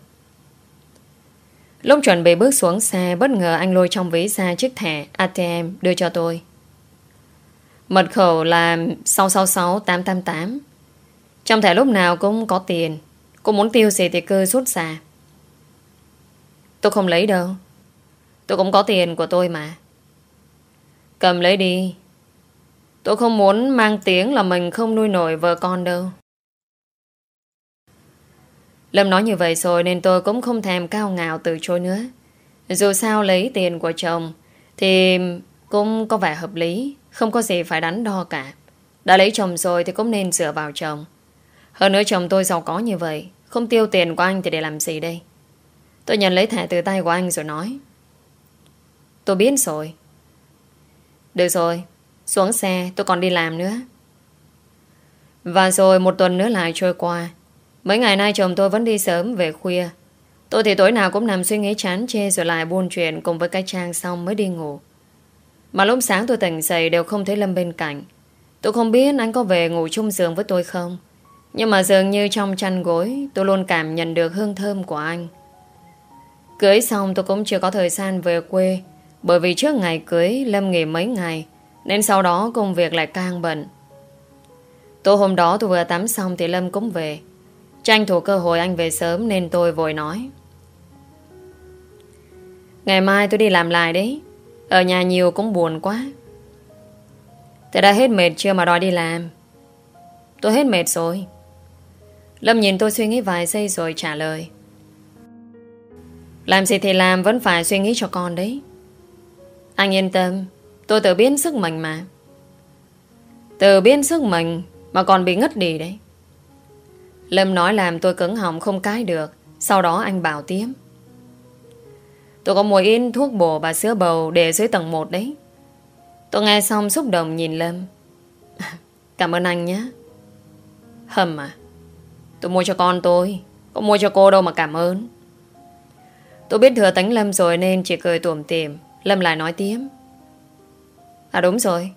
Lúc chuẩn bị bước xuống xe, bất ngờ anh lôi trong ví ra chiếc thẻ ATM đưa cho tôi. Mật khẩu là 666888. Trong thẻ lúc nào cũng có tiền. Cô muốn tiêu gì thì cứ rút ra. Tôi không lấy đâu. Tôi cũng có tiền của tôi mà. Cầm lấy đi. Tôi không muốn mang tiếng là mình không nuôi nổi vợ con đâu. Lâm nói như vậy rồi nên tôi cũng không thèm cao ngạo từ chối nữa. Dù sao lấy tiền của chồng thì cũng có vẻ hợp lý, không có gì phải đắn đo cả. Đã lấy chồng rồi thì cũng nên dựa vào chồng. Hơn nữa chồng tôi giàu có như vậy, không tiêu tiền của anh thì để làm gì đây? Tôi nhận lấy thẻ từ tay của anh rồi nói. Tôi biết rồi. Được rồi, xuống xe tôi còn đi làm nữa. Và rồi một tuần nữa lại trôi qua. Mấy ngày nay chồng tôi vẫn đi sớm về khuya. Tôi thì tối nào cũng nằm suy nghĩ chán chê rồi lại buôn chuyện cùng với cái trang xong mới đi ngủ. Mà lúc sáng tôi tỉnh dậy đều không thấy Lâm bên cạnh. Tôi không biết anh có về ngủ chung giường với tôi không. Nhưng mà dường như trong chăn gối, tôi luôn cảm nhận được hương thơm của anh. Cưới xong tôi cũng chưa có thời gian về quê, bởi vì trước ngày cưới Lâm nghỉ mấy ngày, nên sau đó công việc lại càng bận. Tối hôm đó tôi vừa tắm xong thì Lâm cũng về. Tranh thủ cơ hội anh về sớm nên tôi vội nói. Ngày mai tôi đi làm lại đấy. Ở nhà nhiều cũng buồn quá. Tôi đã hết mệt chưa mà đòi đi làm. Tôi hết mệt rồi. Lâm nhìn tôi suy nghĩ vài giây rồi trả lời. Làm gì thì làm vẫn phải suy nghĩ cho con đấy. Anh yên tâm, tôi tự biến sức mình mà. Tự biến sức mình mà còn bị ngất đi đấy. Lâm nói làm tôi cứng họng không cái được. Sau đó anh bảo tiếp Tôi có mua in thuốc bổ và sữa bầu Để dưới tầng 1 đấy. Tôi nghe xong xúc động nhìn Lâm. *laughs* Cảm ơn anh nhé. Hầm à? Tôi mua cho con tôi. Có mua cho cô đâu mà cảm ơn. Tôi biết thừa tánh Lâm rồi nên chỉ cười tuồm tìm Lâm lại nói tiếp À đúng rồi.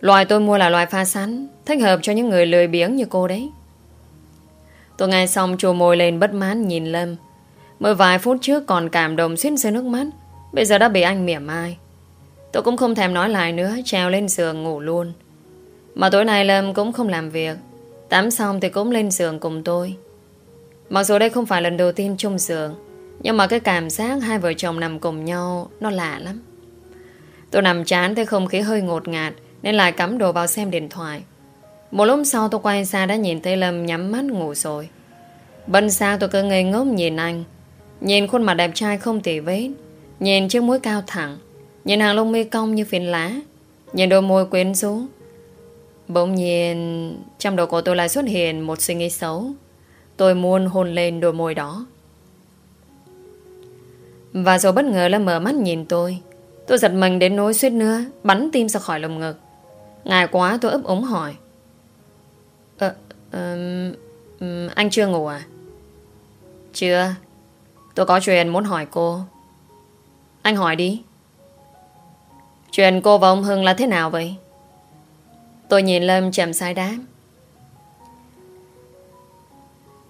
Loài tôi mua là loài pha sắn, Thích hợp cho những người lười biếng như cô đấy. Tôi nghe xong chua môi lên bất mãn nhìn Lâm. Mới vài phút trước còn cảm động xuyên rơi nước mắt. Bây giờ đã bị anh mỉa mai. Tôi cũng không thèm nói lại nữa Treo lên giường ngủ luôn. Mà tối nay Lâm cũng không làm việc. Tắm xong thì cũng lên giường cùng tôi. Mặc dù đây không phải lần đầu tiên chung giường, Nhưng mà cái cảm giác hai vợ chồng nằm cùng nhau, Nó lạ lắm. Tôi nằm chán thấy không khí hơi ngột ngạt, Nên lại cắm đồ vào xem điện thoại một lúc sau tôi quay ra đã nhìn thấy Lâm nhắm mắt ngủ rồi. bên xa tôi cứ ngây ngốc nhìn anh. Nhìn khuôn mặt đẹp trai không tỉ vết. Nhìn chiếc mũi cao thẳng. Nhìn hàng lông mi cong như phiến lá. Nhìn đôi môi quyến rũ. Bỗng nhiên, trong đầu của tôi lại xuất hiện một suy nghĩ xấu. Tôi muốn hôn lên đôi môi đó. Và rồi bất ngờ Lâm mở mắt nhìn tôi. Tôi giật mình đến nỗi suýt nữa bắn tim ra khỏi lồng ngực. Ngại quá tôi ấp ống hỏi. Ờ, um, um, anh chưa ngủ à? Chưa. Tôi có chuyện muốn hỏi cô. Anh hỏi đi. Chuyện cô và ông Hưng là thế nào vậy? Tôi nhìn Lâm chậm sai đáp.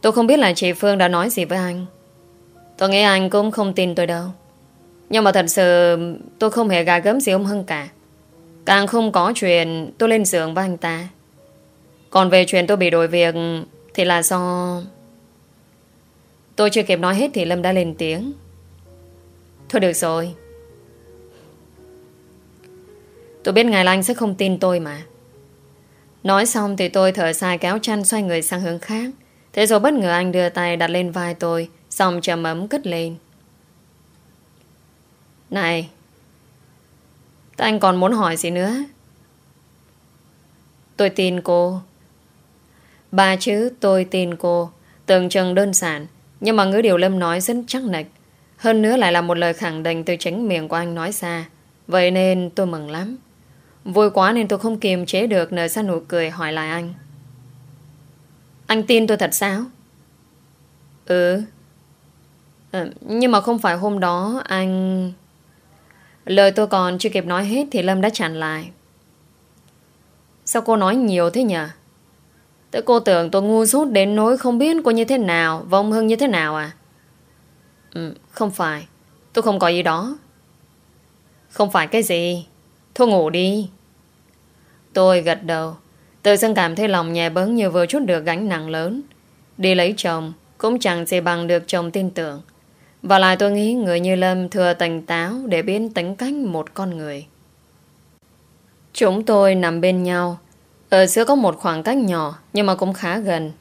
Tôi không biết là chị Phương đã nói gì với anh. Tôi nghĩ anh cũng không tin tôi đâu. Nhưng mà thật sự tôi không hề gà gấm gì ông Hưng cả. Càng không có chuyện tôi lên giường với anh ta. Còn về chuyện tôi bị đổi việc Thì là do Tôi chưa kịp nói hết thì Lâm đã lên tiếng. Thôi được rồi. Tôi biết Ngài Lanh sẽ không tin tôi mà. Nói xong thì tôi thở dài kéo chăn xoay người sang hướng khác. Thế rồi bất ngờ anh đưa tay đặt lên vai tôi Xong chầm ấm cất lên. Này Anh còn muốn hỏi gì nữa? Tôi tin cô. Ba chữ tôi tin cô Tưởng chừng đơn giản Nhưng mà ngữ điều Lâm nói rất chắc nịch Hơn nữa lại là một lời khẳng định từ chính miệng của anh nói ra Vậy nên tôi mừng lắm Vui quá nên tôi không kiềm chế được Nở ra nụ cười hỏi lại anh Anh tin tôi thật sao? Ừ à, Nhưng mà không phải hôm đó anh... Lời tôi còn chưa kịp nói hết thì Lâm đã chặn lại. Sao cô nói nhiều thế nhỉ? Thế cô tưởng tôi ngu rút đến nỗi không biết cô như thế nào, vong hưng như thế nào à? Ừ, không phải. Tôi không có gì đó. Không phải cái gì. Thôi ngủ đi. Tôi gật đầu. Tự dưng cảm thấy lòng nhẹ bớn như vừa chút được gánh nặng lớn. Đi lấy chồng cũng chẳng gì bằng được chồng tin tưởng. Và lại tôi nghĩ người như Lâm thừa tỉnh táo để biến tính cách một con người. Chúng tôi nằm bên nhau. Ờ, Ở giữa có một khoảng cách nhỏ nhưng mà cũng khá gần.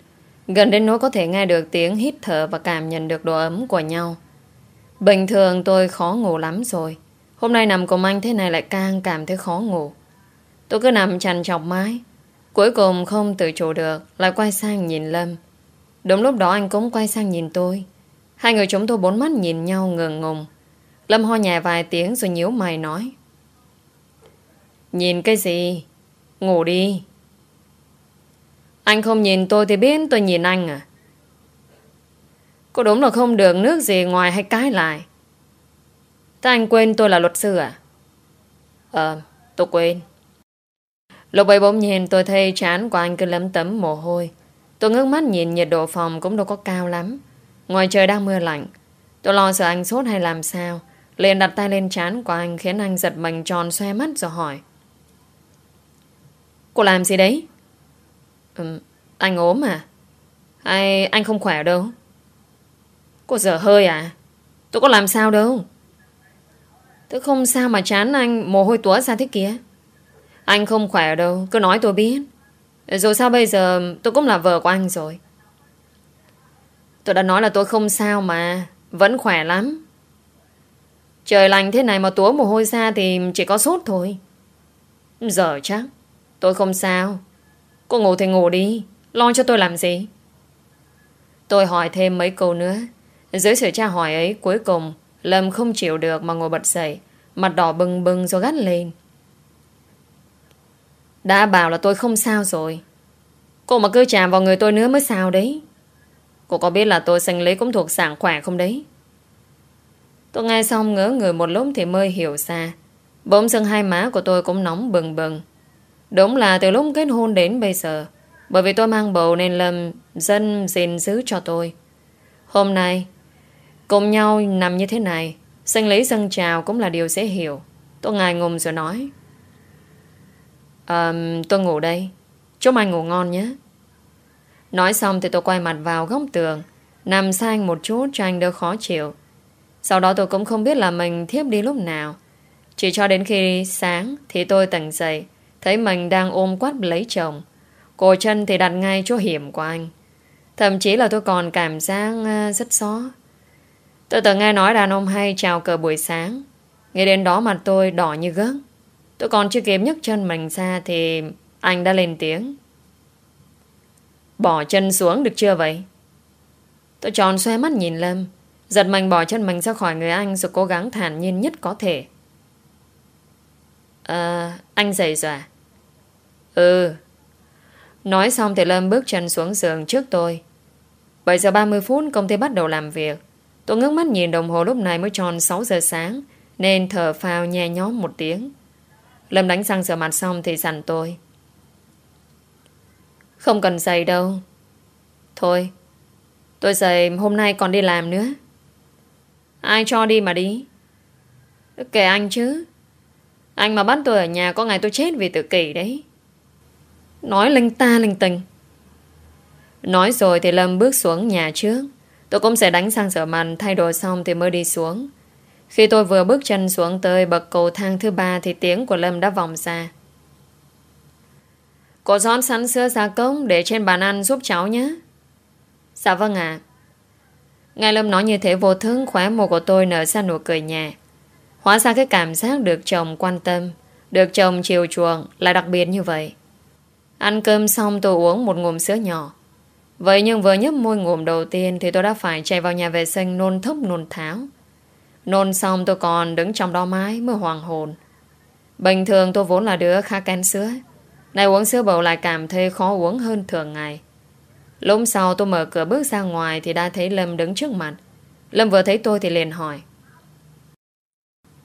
Gần đến nỗi có thể nghe được tiếng hít thở và cảm nhận được độ ấm của nhau. Bình thường tôi khó ngủ lắm rồi. Hôm nay nằm cùng anh thế này lại càng cảm thấy khó ngủ. Tôi cứ nằm chằn chọc mái. Cuối cùng không tự chủ được, lại quay sang nhìn Lâm. Đúng lúc đó anh cũng quay sang nhìn tôi. Hai người chúng tôi bốn mắt nhìn nhau ngừng ngùng. Lâm ho nhẹ vài tiếng rồi nhíu mày nói. Nhìn cái gì? Ngủ đi. Anh không nhìn tôi thì biết tôi nhìn anh à? Cô đúng là không được nước gì ngoài hay cái lại. Thế anh quên tôi là luật sư à? Ờ, tôi quên. Lúc ấy bỗng nhìn tôi thấy chán của anh cứ lấm tấm mồ hôi. Tôi ngước mắt nhìn nhiệt độ phòng cũng đâu có cao lắm. Ngoài trời đang mưa lạnh. Tôi lo sợ anh sốt hay làm sao. liền đặt tay lên chán của anh khiến anh giật mình tròn xoe mắt rồi hỏi. Cô làm gì đấy? Ừ, anh ốm à? Hay anh không khỏe đâu? Cô dở hơi à? Tôi có làm sao đâu. Tôi không sao mà chán anh mồ hôi túa ra thế kia. Anh không khỏe đâu, cứ nói tôi biết. Rồi sao bây giờ tôi cũng là vợ của anh rồi. Tôi đã nói là tôi không sao mà, vẫn khỏe lắm. Trời lành thế này mà túa mồ hôi ra thì chỉ có sốt thôi. Giờ chắc, tôi không sao. Cô ngủ thì ngủ đi, lo cho tôi làm gì? Tôi hỏi thêm mấy câu nữa. Dưới sự tra hỏi ấy, cuối cùng, Lâm không chịu được mà ngồi bật dậy, mặt đỏ bừng bừng rồi gắt lên. Đã bảo là tôi không sao rồi. Cô mà cứ chạm vào người tôi nữa mới sao đấy. Cô có biết là tôi sinh lý cũng thuộc sảng khỏe không đấy? Tôi nghe xong ngỡ người một lúc thì mới hiểu ra. Bỗng dưng hai má của tôi cũng nóng bừng bừng. Đúng là từ lúc kết hôn đến bây giờ. Bởi vì tôi mang bầu nên Lâm dân gìn giữ cho tôi. Hôm nay, cùng nhau nằm như thế này, sinh lý dân trào cũng là điều dễ hiểu. Tôi ngài ngùng rồi nói. Um, tôi ngủ đây. Chúc anh ngủ ngon nhé. Nói xong thì tôi quay mặt vào góc tường, nằm sang một chút cho anh đỡ khó chịu. Sau đó tôi cũng không biết là mình thiếp đi lúc nào. Chỉ cho đến khi sáng thì tôi tỉnh dậy, thấy mình đang ôm quát lấy chồng. Cổ chân thì đặt ngay chỗ hiểm của anh. Thậm chí là tôi còn cảm giác à, rất xó. Tôi từng nghe nói đàn ông hay chào cờ buổi sáng. Nghe đến đó mặt tôi đỏ như gớt. Tôi còn chưa kịp nhấc chân mình ra thì anh đã lên tiếng. Bỏ chân xuống được chưa vậy? Tôi tròn xoe mắt nhìn Lâm. Giật mình bỏ chân mình ra khỏi người anh rồi cố gắng thản nhiên nhất có thể. À, anh dậy rồi à? Ừ. Nói xong thì Lâm bước chân xuống giường trước tôi. 7 giờ 30 phút công ty bắt đầu làm việc. Tôi ngước mắt nhìn đồng hồ lúc này mới tròn 6 giờ sáng nên thở phào nhẹ nhõm một tiếng. Lâm đánh răng rửa mặt xong thì dặn tôi. Không cần giày đâu. Thôi, tôi giày hôm nay còn đi làm nữa. Ai cho đi mà đi. Kể anh chứ. Anh mà bắt tôi ở nhà có ngày tôi chết vì tự kỷ đấy. Nói linh ta linh tình. Nói rồi thì Lâm bước xuống nhà trước. Tôi cũng sẽ đánh sang rửa mặt thay đồ xong thì mới đi xuống. Khi tôi vừa bước chân xuống tới bậc cầu thang thứ ba thì tiếng của Lâm đã vòng ra. Cô dọn sẵn sữa ra cống để trên bàn ăn giúp cháu nhé. Dạ vâng ạ. Nghe Lâm nói như thế vô thức khóe mồ của tôi nở ra nụ cười nhẹ. Hóa ra cái cảm giác được chồng quan tâm, được chồng chiều chuộng là đặc biệt như vậy. Ăn cơm xong tôi uống một ngụm sữa nhỏ. Vậy nhưng vừa nhấp môi ngụm đầu tiên thì tôi đã phải chạy vào nhà vệ sinh nôn thốc nôn tháo. Nôn xong tôi còn đứng trong đó mãi mới hoàng hồn. Bình thường tôi vốn là đứa khá kén sữa. Này uống sữa bầu lại cảm thấy khó uống hơn thường ngày. Lúc sau tôi mở cửa bước ra ngoài thì đã thấy Lâm đứng trước mặt. Lâm vừa thấy tôi thì liền hỏi.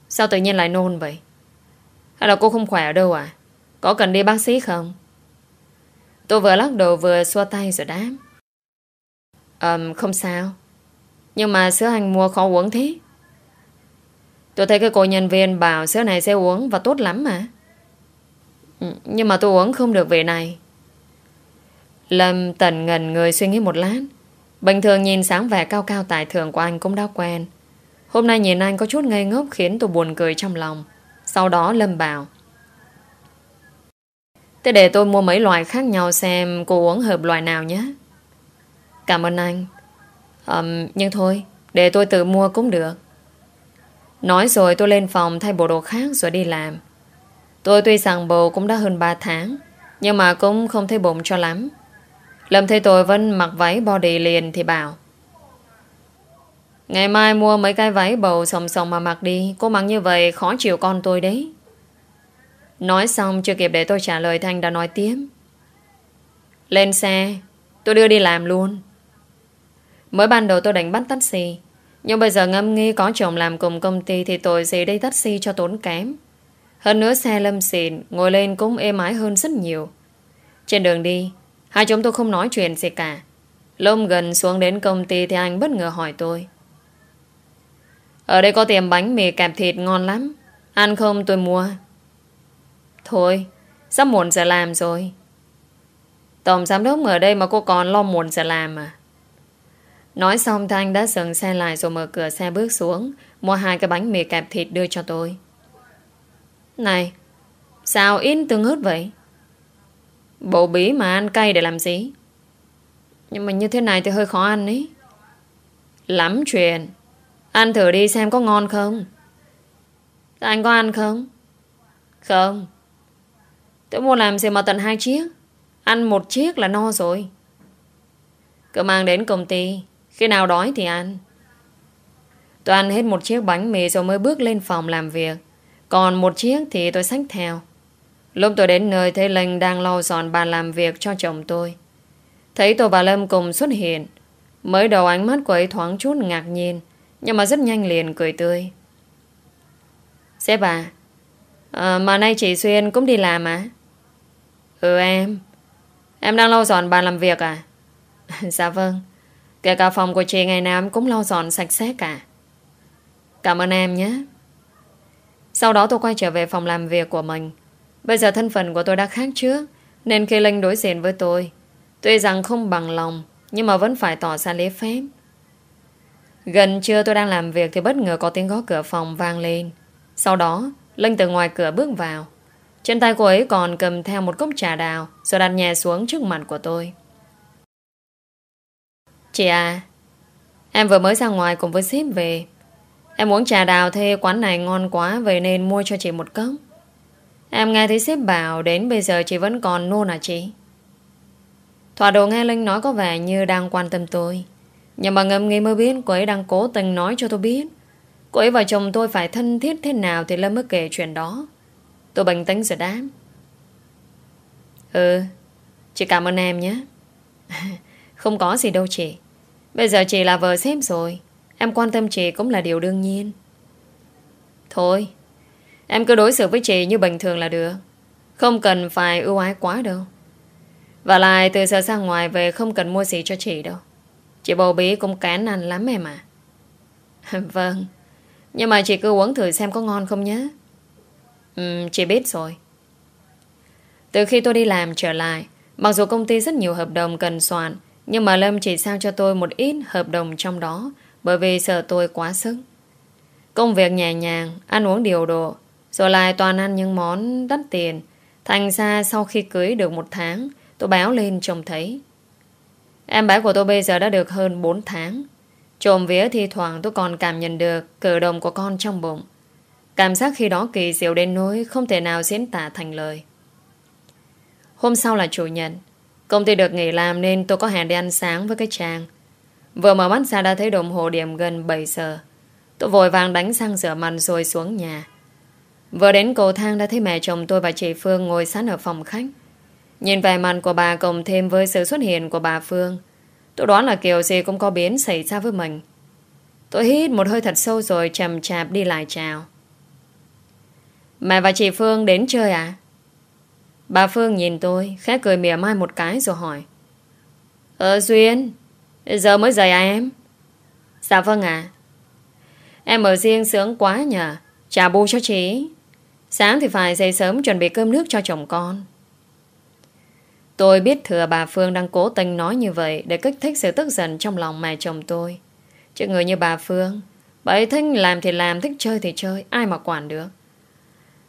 Sao tự nhiên lại nôn vậy? Hay là cô không khỏe ở đâu à? Có cần đi bác sĩ không? Tôi vừa lắc đầu vừa xua tay rồi đáp. Ờm, không sao. Nhưng mà sữa anh mua khó uống thế. Tôi thấy cái cô nhân viên bảo sữa này sẽ uống và tốt lắm mà. Ừ, nhưng mà tôi uống không được về này. Lâm tần ngần người suy nghĩ một lát. Bình thường nhìn sáng vẻ cao cao tài thượng của anh cũng đã quen. Hôm nay nhìn anh có chút ngây ngốc khiến tôi buồn cười trong lòng. Sau đó Lâm bảo. Thế để tôi mua mấy loại khác nhau xem cô uống hợp loại nào nhé. Cảm ơn anh. Um, nhưng thôi, để tôi tự mua cũng được. Nói rồi tôi lên phòng thay bộ đồ khác rồi đi làm. Tôi tuy rằng bầu cũng đã hơn 3 tháng, nhưng mà cũng không thấy bụng cho lắm. Lâm thấy tôi vẫn mặc váy body liền thì bảo Ngày mai mua mấy cái váy bầu sòng sòng mà mặc đi Cô mặc như vậy khó chịu con tôi đấy Nói xong, chưa kịp để tôi trả lời Thanh đã nói tiếp Lên xe, Tôi đưa đi làm luôn. Mới ban đầu tôi đánh bắt taxi, Nhưng bây giờ ngâm nghi có chồng làm cùng công ty Thì tôi gì đi taxi cho tốn kém. Hơn nữa xe lâm xịn, Ngồi lên cũng êm ái hơn rất nhiều. Trên đường đi, Hai chúng tôi không nói chuyện gì cả. Lông gần xuống đến công ty Thì anh bất ngờ hỏi tôi. Ở đây có tiệm bánh mì kẹp thịt ngon lắm, Ăn không tôi mua? Thôi, Sắp muộn giờ làm rồi. Tổng giám đốc ở đây mà cô còn lo muộn giờ làm à? Nói xong Thanh đã dừng xe lại rồi mở cửa xe bước xuống, Mua hai cái bánh mì kẹp thịt đưa cho tôi. Này, Sao in tương hớt vậy? Bộ bí mà ăn cay để làm gì? Nhưng mà như thế này thì hơi khó ăn ấy Lắm chuyện. Ăn thử đi xem có ngon không? Anh có ăn không? Không. Tôi mua làm gì mà tận hai chiếc Ăn một chiếc là no rồi Cứ mang đến công ty Khi nào đói thì ăn Tôi ăn hết một chiếc bánh mì Rồi mới bước lên phòng làm việc Còn một chiếc thì tôi xách theo Lúc tôi đến nơi thấy Linh đang lau dọn bàn làm việc cho chồng tôi. Thấy tôi và Lâm cùng xuất hiện. Mới đầu ánh mắt của ấy thoáng chút ngạc nhiên, nhưng mà rất nhanh liền cười tươi. Sếp à, à mà nay chị Xuyên cũng đi làm à? Ừ em. Em đang lau dọn bàn làm việc à? *laughs* dạ vâng. Kể cả phòng của chị ngày nào em cũng lau dọn sạch sẽ cả. Cảm ơn em nhé. Sau đó tôi quay trở về phòng làm việc của mình. Bây giờ thân phận của tôi đã khác trước, Nên khi Linh đối diện với tôi, Tuy rằng không bằng lòng, Nhưng mà vẫn phải tỏ ra lễ phép Gần trưa tôi đang làm việc Thì bất ngờ có tiếng gõ cửa phòng vang lên Sau đó, Linh từ ngoài cửa bước vào trên tay cô ấy còn cầm theo một cốc trà đào, Rồi đặt nhẹ xuống trước mặt của tôi Chị à Em vừa mới ra ngoài cùng với ship về Em uống trà đào thê quán này ngon quá, Vậy nên mua cho chị một cốc Em nghe thấy sếp bảo đến bây giờ chị vẫn còn nôn à chị? thỏa đồ nghe Linh nói có vẻ như đang quan tâm tôi. Nhưng mà ngâm nghĩ mới biết cô ấy đang cố tình nói cho tôi biết. Cô ấy và chồng tôi phải thân thiết thế nào thì Lâm mới kể chuyện đó. Tôi bình tĩnh rồi đáp. Ừ, chị cảm ơn em nhé. *laughs* Không có gì đâu chị. Bây giờ chị là vợ sếp rồi. Em quan tâm chị cũng là điều đương nhiên. Thôi, Em cứ đối xử với chị như bình thường là được Không cần phải ưu ái quá đâu Và lại từ giờ ra ngoài về Không cần mua gì cho chị đâu Chị bầu bí cũng kén ăn lắm em à *laughs* Vâng Nhưng mà chị cứ uống thử xem có ngon không nhé Chị biết rồi. Từ khi tôi đi làm trở lại, Mặc dù công ty rất nhiều hợp đồng cần soạn, Nhưng mà Lâm chỉ sao cho tôi một ít hợp đồng trong đó, Bởi vì sợ tôi quá sức. Công việc nhẹ nhàng, Ăn uống điều độ, rồi lại toàn ăn những món đắt tiền. Thành ra sau khi cưới được một tháng, Tôi báo lên trông thấy. Em bé của tôi bây giờ đã được hơn 4 tháng. Trộm vía thì thoảng tôi còn cảm nhận được cử động của con trong bụng. Cảm giác khi đó kỳ diệu đến nỗi không thể nào diễn tả thành lời. Hôm sau là chủ nhật. Công ty được nghỉ làm nên tôi có hẹn đi ăn sáng với cái chàng. Vừa mở mắt ra đã thấy đồng hồ điểm gần 7 giờ. Tôi vội vàng đánh răng rửa mặt rồi xuống nhà. Vừa đến cầu thang đã thấy mẹ chồng tôi và chị Phương ngồi sẵn ở phòng khách. Nhìn vẻ mặt của bà cộng thêm với sự xuất hiện của bà Phương. Tôi đoán là kiểu gì cũng có biến xảy ra với mình. Tôi hít một hơi thật sâu rồi chầm chạp đi lại chào. Mẹ và chị Phương đến chơi à? Bà Phương nhìn tôi, khẽ cười mỉa mai một cái rồi hỏi. Ờ Duyên, giờ mới dậy à em? Dạ vâng ạ. Em ở riêng sướng quá nhờ, trả bù cho chị. Sáng thì phải dậy sớm chuẩn bị cơm nước cho chồng con. Tôi biết thừa bà Phương đang cố tình nói như vậy để kích thích sự tức giận trong lòng mẹ chồng tôi. Chứ người như bà Phương, bà ấy thích làm thì làm, thích chơi thì chơi, ai mà quản được.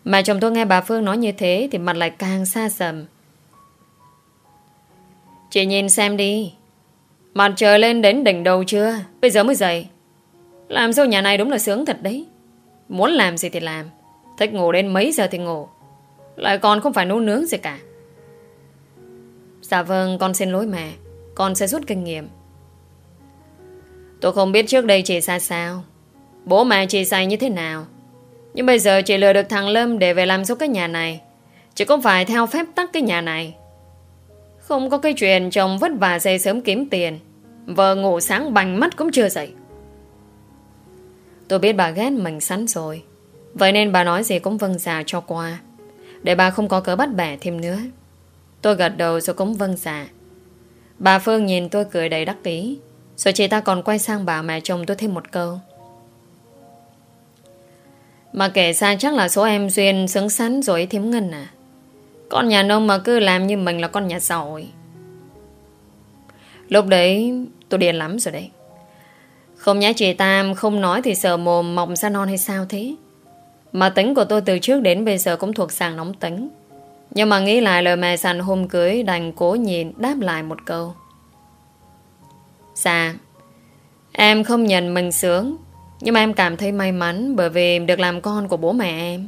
Mà chồng tôi nghe bà Phương nói như thế thì mặt lại càng xa sầm. Chị nhìn xem đi. Mặt trời lên đến đỉnh đầu chưa? Bây giờ mới dậy. Làm sao nhà này đúng là sướng thật đấy. Muốn làm gì thì làm. Thích ngủ đến mấy giờ thì ngủ. Lại còn không phải nấu nướng gì cả. Dạ vâng, con xin lỗi mẹ. Con sẽ rút kinh nghiệm. Tôi không biết trước đây chị xa sao. Bố mẹ chị sai như thế nào. Nhưng bây giờ chị lừa được thằng Lâm để về làm giúp cái nhà này. Chị cũng phải theo phép tắc cái nhà này. Không có cái chuyện chồng vất vả dậy sớm kiếm tiền. Vợ ngủ sáng bành mắt cũng chưa dậy. Tôi biết bà ghét mình sẵn rồi. Vậy nên bà nói gì cũng vâng dạ cho qua. Để bà không có cớ bắt bẻ thêm nữa. Tôi gật đầu rồi cũng vâng dạ. Bà Phương nhìn tôi cười đầy đắc ý. Rồi chị ta còn quay sang bà mẹ chồng tôi thêm một câu. Mà kể ra chắc là số em Duyên sướng sắn rồi thiếm ngân à. Con nhà nông mà cứ làm như mình là con nhà giàu ấy. Lúc đấy tôi điên lắm rồi đấy. Không nhá chị Tam không nói thì sợ mồm mọng ra non hay sao thế. Mà tính của tôi từ trước đến bây giờ cũng thuộc sàng nóng tính. Nhưng mà nghĩ lại lời mẹ sàn hôm cưới đành cố nhìn đáp lại một câu. Dạ, em không nhận mình sướng nhưng mà em cảm thấy may mắn bởi vì em được làm con của bố mẹ em.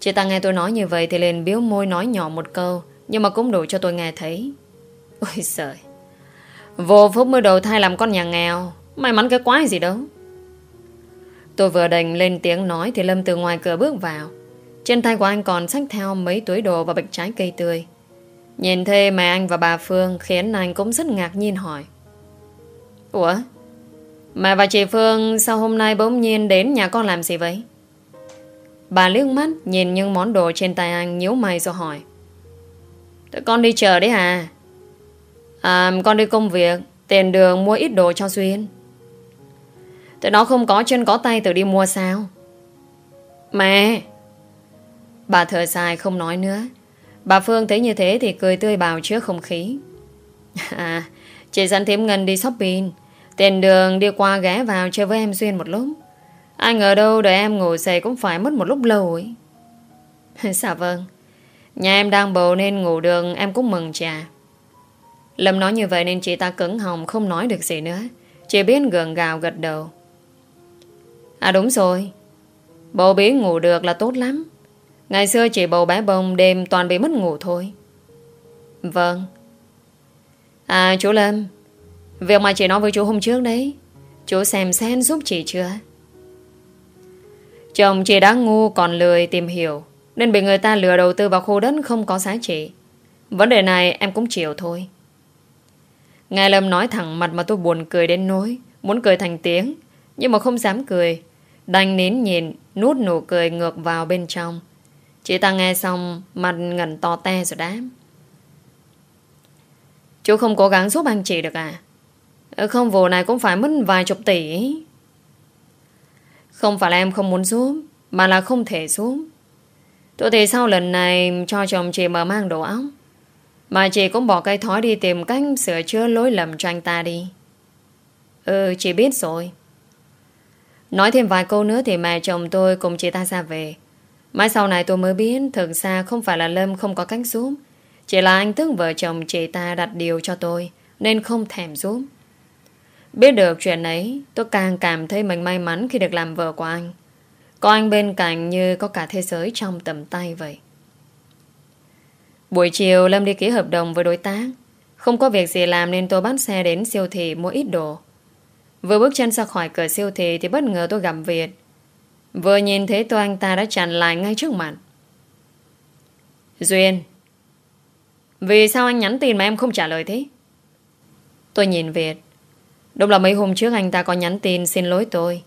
Chị ta nghe tôi nói như vậy thì liền biếu môi nói nhỏ một câu, nhưng mà cũng đủ cho tôi nghe thấy. Ôi trời Vô phúc mới đầu thai làm con nhà nghèo, May mắn cái quái gì đâu Tôi vừa đành lên tiếng nói Thì Lâm từ ngoài cửa bước vào Trên tay của anh còn xách theo mấy túi đồ Và bịch trái cây tươi Nhìn thấy mẹ anh và bà Phương Khiến anh cũng rất ngạc nhiên hỏi Ủa Mẹ và chị Phương sao hôm nay bỗng nhiên đến nhà con làm gì vậy? Bà liếc mắt nhìn những món đồ trên tay anh nhíu mày rồi hỏi. Tụi con đi chờ đấy à? À con đi công việc, Tiền đường mua ít đồ cho Duyên Tụi nó không có chân có tay tự đi mua sao Mẹ Bà thở dài không nói nữa Bà Phương thấy như thế thì cười tươi bào trước không khí *laughs* À Chị dẫn thím Ngân đi shopping Tiền đường đi qua ghé vào chơi với em Duyên một lúc Ai ngờ đâu đợi em ngủ dậy cũng phải mất một lúc lâu ấy *laughs* Dạ vâng Nhà em đang bầu nên ngủ đường, em cũng mừng chà Lâm nói như vậy nên chị ta cứng hồng không nói được gì nữa. Chỉ biết gượng gạo gật đầu. À đúng rồi. Bầu bí ngủ được là tốt lắm. Ngày xưa chỉ bầu bé bông đêm toàn bị mất ngủ thôi. Vâng. À chú Lâm. Việc mà chị nói với chú hôm trước đấy. Chú xem xét giúp chị chưa? Chồng chị đã ngu còn lười tìm hiểu, Nên bị người ta lừa đầu tư vào khu đất không có giá trị. Vấn đề này em cũng chịu thôi. Nghe Lâm nói thẳng mặt mà tôi buồn cười đến nỗi, Muốn cười thành tiếng, Nhưng mà không dám cười. Đành nín nhìn Nút nụ cười ngược vào bên trong. Chị ta nghe xong, Mặt ngẩn to te rồi đám Chú không cố gắng giúp anh chị được à? Ờ, không vụ này cũng phải mất vài chục tỷ Không phải là em không muốn giúp Mà là không thể giúp Tôi thì sau lần này Cho chồng chị mở mang đồ óc mà chị cũng bỏ cây thói đi tìm cách sửa chữa lỗi lầm cho anh ta đi. Ừ, chị biết rồi. Nói thêm vài câu nữa thì mẹ chồng tôi cùng chị ta ra về. Mai sau này tôi mới biết thực ra không phải là Lâm không có cách giúp. Chỉ là anh tức vợ chồng chị ta đặt điều cho tôi nên không thèm giúp. Biết được chuyện ấy, tôi càng cảm thấy mình may mắn khi được làm vợ của anh. Có anh bên cạnh như có cả thế giới trong tầm tay vậy. Buổi chiều Lâm đi ký hợp đồng với đối tác. Không có việc gì làm nên tôi bắt xe đến siêu thị mua ít đồ. Vừa bước chân ra khỏi cửa siêu thị Thì bất ngờ tôi gặp Việt. Vừa nhìn thấy tôi anh ta đã chặn lại ngay trước mặt. Duyên Vì sao anh nhắn tin mà em không trả lời thế? Tôi nhìn Việt. Đúng là mấy hôm trước anh ta có nhắn tin xin lỗi tôi.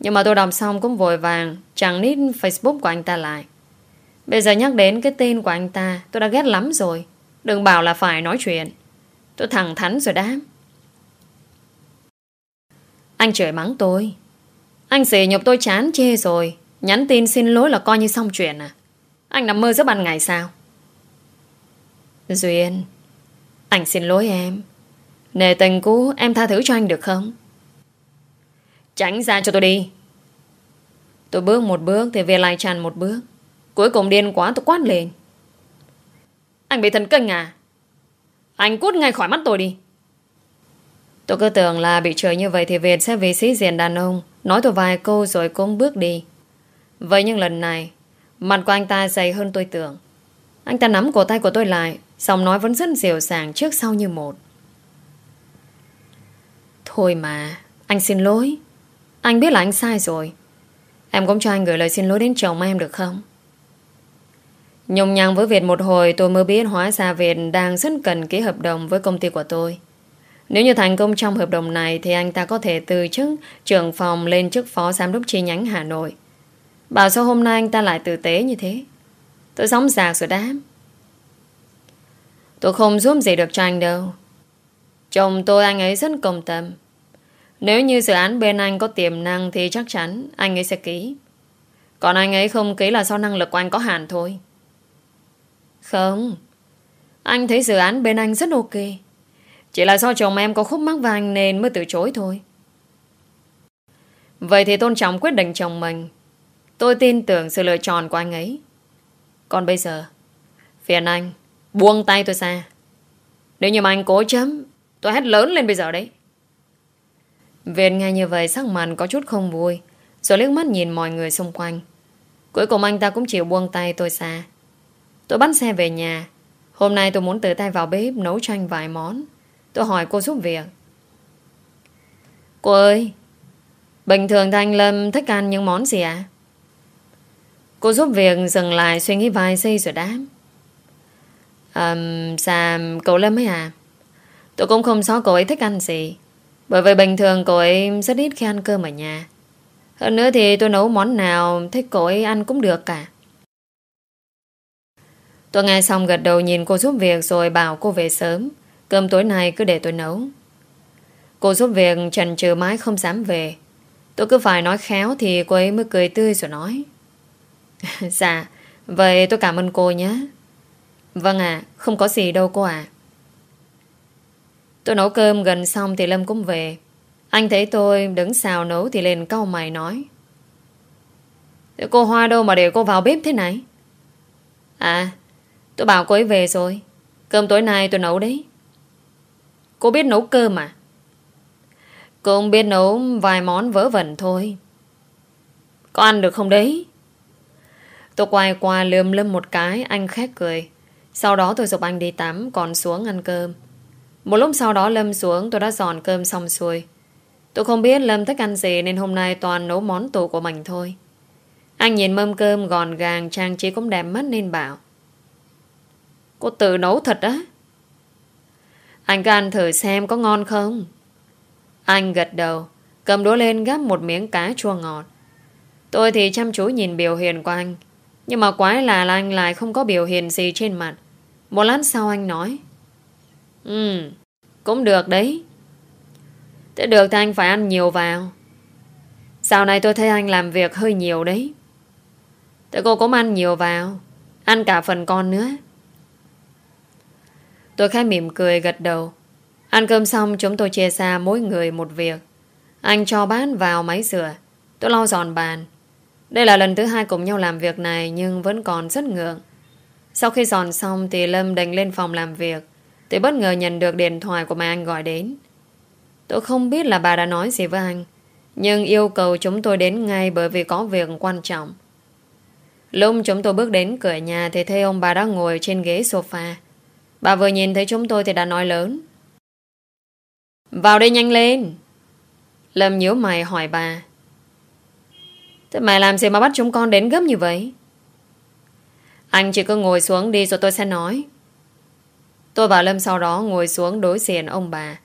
Nhưng mà tôi đọc xong cũng vội vàng chẳng nít Facebook của anh ta lại. Bây giờ nhắc đến cái tên của anh ta tôi đã ghét lắm rồi. Đừng bảo là phải nói chuyện. Tôi thẳng thắn rồi đám. Anh chửi mắng tôi. Anh xỉ nhục tôi chán chê rồi. Nhắn tin xin lỗi là coi như xong chuyện à. Anh nằm mơ giữa ban ngày sao? Duyên, anh xin lỗi em. Nề tình cũ em tha thứ cho anh được không? Tránh ra cho tôi đi. Tôi bước một bước thì về lại tràn một bước. Cuối cùng điên quá tôi quát lên. Anh bị thần kinh à? Anh cút ngay khỏi mắt tôi đi. Tôi cứ tưởng là bị trời như vậy thì Việt sẽ vì sĩ diện đàn ông, nói tôi vài câu rồi cũng bước đi. Vậy nhưng lần này, mặt của anh ta dày hơn tôi tưởng. Anh ta nắm cổ tay của tôi lại, Xong nói vẫn rất dịu dàng trước sau như một. Thôi mà, anh xin lỗi. Anh biết là anh sai rồi. Em cũng cho anh gửi lời xin lỗi đến chồng em được không? Nhung nhằng với Việt một hồi tôi mới biết hóa ra Việt đang rất cần ký hợp đồng với công ty của tôi. Nếu như thành công trong hợp đồng này thì anh ta có thể từ chức trưởng phòng lên chức phó giám đốc chi nhánh Hà Nội. Bảo sao hôm nay anh ta lại tử tế như thế? Tôi sống giạc rồi đám. Tôi không giúp gì được cho anh đâu. Chồng tôi anh ấy rất công tâm. Nếu như dự án bên anh có tiềm năng thì chắc chắn anh ấy sẽ ký. Còn anh ấy không ký là do năng lực của anh có hạn thôi. Không. Anh thấy dự án bên anh rất ok. Chỉ là do chồng em có khúc mắc và anh nên mới từ chối thôi. Vậy thì tôn trọng quyết định chồng mình. Tôi tin tưởng sự lựa chọn của anh ấy. Còn bây giờ, phiền anh Buông tay tôi xa Nếu như mà anh cố chấm Tôi hét lớn lên bây giờ đấy Việt nghe như vậy sắc mặt có chút không vui Rồi liếc mắt nhìn mọi người xung quanh. Cuối cùng anh ta cũng chịu buông tay tôi xa Tôi bắt xe về nhà. Hôm nay tôi muốn tự tay vào bếp Nấu cho anh vài món. Tôi hỏi cô giúp việc. Cô ơi Bình thường thì anh Lâm thích ăn những món gì ạ? À? Cô giúp việc dừng lại suy nghĩ vài giây rồi đáp. Um, Dạ cậu Lâm ấy à Tôi cũng không rõ cậu ấy thích ăn gì. Bởi vì bình thường cô ấy rất ít khi ăn cơm ở nhà. Hơn nữa thì tôi nấu món nào Thích cô ấy ăn cũng được cả. Tôi nghe xong gật đầu nhìn cô giúp việc Rồi bảo cô về sớm. Cơm tối nay cứ để tôi nấu. Cô giúp việc trần trừ mãi không dám về. Tôi cứ phải nói khéo Thì cô ấy mới cười tươi rồi nói. *laughs* Dạ Vậy tôi cảm ơn cô nhé. Vâng ạ, không có gì đâu cô ạ. Tôi nấu cơm gần xong thì Lâm cũng về. Anh thấy tôi đứng xào nấu thì lên cau mày nói. Thế cô Hoa đâu mà để cô vào bếp thế này? À, tôi bảo cô ấy về rồi. Cơm tối nay tôi nấu đấy. Cô biết nấu cơm à? Cô không biết nấu vài món vớ vẩn thôi. Có ăn được không đấy? Tôi quay qua lườm Lâm một cái, anh khét cười. Sau đó tôi dục anh đi tắm Còn xuống ăn cơm một lúc sau đó Lâm xuống, tôi đã dọn cơm xong xuôi. Tôi không biết Lâm thích ăn gì Nên hôm nay toàn nấu món tủ của mình thôi. Anh nhìn mâm cơm gòn gàng, Trang trí cũng đẹp mắt nên bảo, Cô tự nấu thật á. Anh cứ ăn thử xem có ngon không. Anh gật đầu, Cầm đũa lên gắp một miếng cá chua ngọt. Tôi thì chăm chú nhìn biểu hiện của anh, Nhưng mà quái là anh lại không có biểu hiện gì trên mặt. Một lát sau anh nói Ừ Cũng được đấy. Thế được thì anh phải ăn nhiều vào. Dạo này tôi thấy anh làm việc hơi nhiều đấy. Thế cô cũng ăn nhiều vào, Ăn cả phần con nữa. Tôi khai mỉm cười gật đầu. Ăn cơm xong, chúng tôi chia xa mỗi người một việc. Anh cho bát vào máy rửa Tôi lau dọn bàn. Đây là lần thứ hai cùng nhau làm việc này, Nhưng vẫn còn rất ngượng. Sau khi dọn xong thì Lâm đành lên phòng làm việc tôi bất ngờ nhận được điện thoại của mẹ anh gọi đến. Tôi không biết là bà đã nói gì với anh, Nhưng yêu cầu chúng tôi đến ngay bởi vì có việc quan trọng. Lúc chúng tôi bước đến cửa nhà Thì thấy ông bà đã ngồi trên ghế sofa. Bà vừa nhìn thấy chúng tôi thì đã nói lớn. Vào đây nhanh lên. Lâm nhíu mày hỏi bà. Thế mày làm gì mà bắt chúng con đến gấp như vậy? Anh chỉ cứ ngồi xuống đi rồi tôi sẽ nói. Tôi và Lâm sau đó ngồi xuống đối diện ông bà.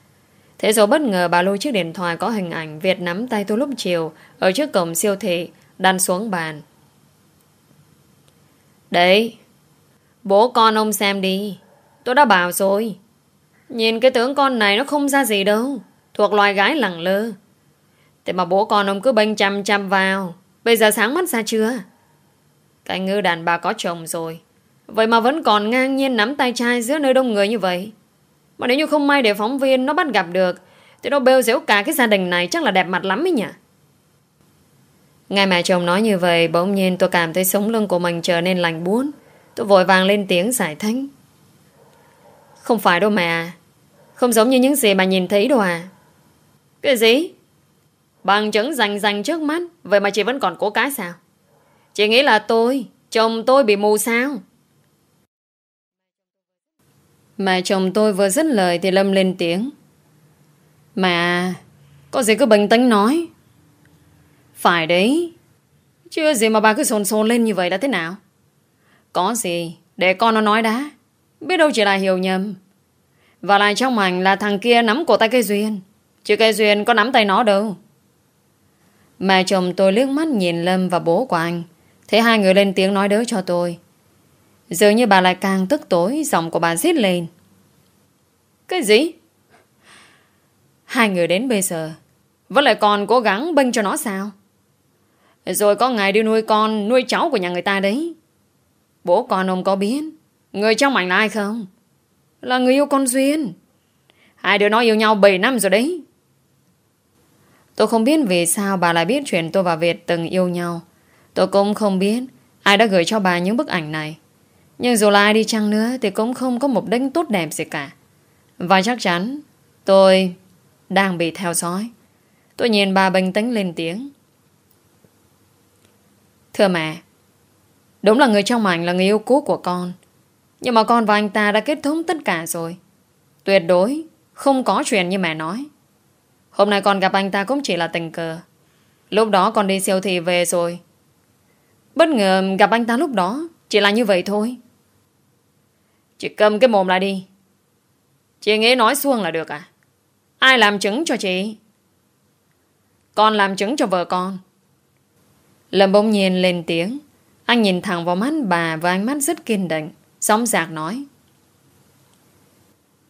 Thế rồi bất ngờ bà lôi chiếc điện thoại có hình ảnh Việt nắm tay tôi lúc chiều ở trước cổng siêu thị đan xuống bàn. Đấy, bố con ông xem đi. Tôi đã bảo rồi. Nhìn cái tướng con này nó không ra gì đâu. Thuộc loài gái lẳng lơ. Thế mà bố con ông cứ bênh chăm chăm vào. Bây giờ sáng mắt ra chưa? Cái ngư đàn bà có chồng rồi. Vậy mà vẫn còn ngang nhiên nắm tay trai giữa nơi đông người như vậy. Mà nếu như không may để phóng viên nó bắt gặp được, Thì nó bêu dễu cả cái gia đình này Chắc là đẹp mặt lắm ấy nhỉ? Ngay mẹ chồng nói như vậy, Bỗng nhiên tôi cảm thấy sống lưng của mình trở nên lành buốt. Tôi vội vàng lên tiếng giải thích. Không phải đâu mẹ. Không giống như những gì bà nhìn thấy đâu à. Cái gì? Bằng chứng rành rành trước mắt, Vậy mà chị vẫn còn cố cái sao? Chị nghĩ là tôi, Chồng tôi bị mù sao? Mẹ chồng tôi vừa dứt lời thì Lâm lên tiếng. mà có gì cứ bình tĩnh nói. Phải đấy. Chưa gì mà bà cứ sồn sồn lên như vậy là thế nào? Có gì, để con nó nói đã. Biết đâu chỉ là hiểu nhầm. Và lại trong ảnh là thằng kia nắm cổ tay cây Duyên. Chứ cây Duyên có nắm tay nó đâu. Mẹ chồng tôi liếc mắt nhìn Lâm và bố của anh. Thế hai người lên tiếng nói đỡ cho tôi. Dường như bà lại càng tức tối, Giọng của bà giết lên Cái gì? Hai người đến bây giờ, Vẫn lại còn cố gắng bênh cho nó sao Rồi có ngày đi nuôi con, Nuôi cháu của nhà người ta đấy Bố con ông có biết, Người trong ảnh là ai không Là người yêu con Duyên Hai đứa nó yêu nhau 7 năm rồi đấy Tôi không biết vì sao bà lại biết chuyện tôi và Việt từng yêu nhau. Tôi cũng không biết ai đã gửi cho bà những bức ảnh này. Nhưng dù là ai đi chăng nữa Thì cũng không có mục đích tốt đẹp gì cả. Và chắc chắn, Tôi đang bị theo dõi. Tôi nhìn bà bình tĩnh lên tiếng. Thưa mẹ, Đúng là người trong ảnh là người yêu cũ của con. Nhưng mà con và anh ta đã kết thúc tất cả rồi. Tuyệt đối Không có chuyện như mẹ nói. Hôm nay con gặp anh ta cũng chỉ là tình cờ. Lúc đó con đi siêu thị về rồi. Bất ngờ gặp anh ta lúc đó Chỉ là như vậy thôi. Chị cầm cái mồm lại đi. Chị nghĩ nói xuông là được à? Ai làm chứng cho chị? Con làm chứng cho vợ con. Lâm bỗng nhiên lên tiếng. Anh nhìn thẳng vào mắt bà Và ánh mắt rất kiên định, Sóng dạc nói.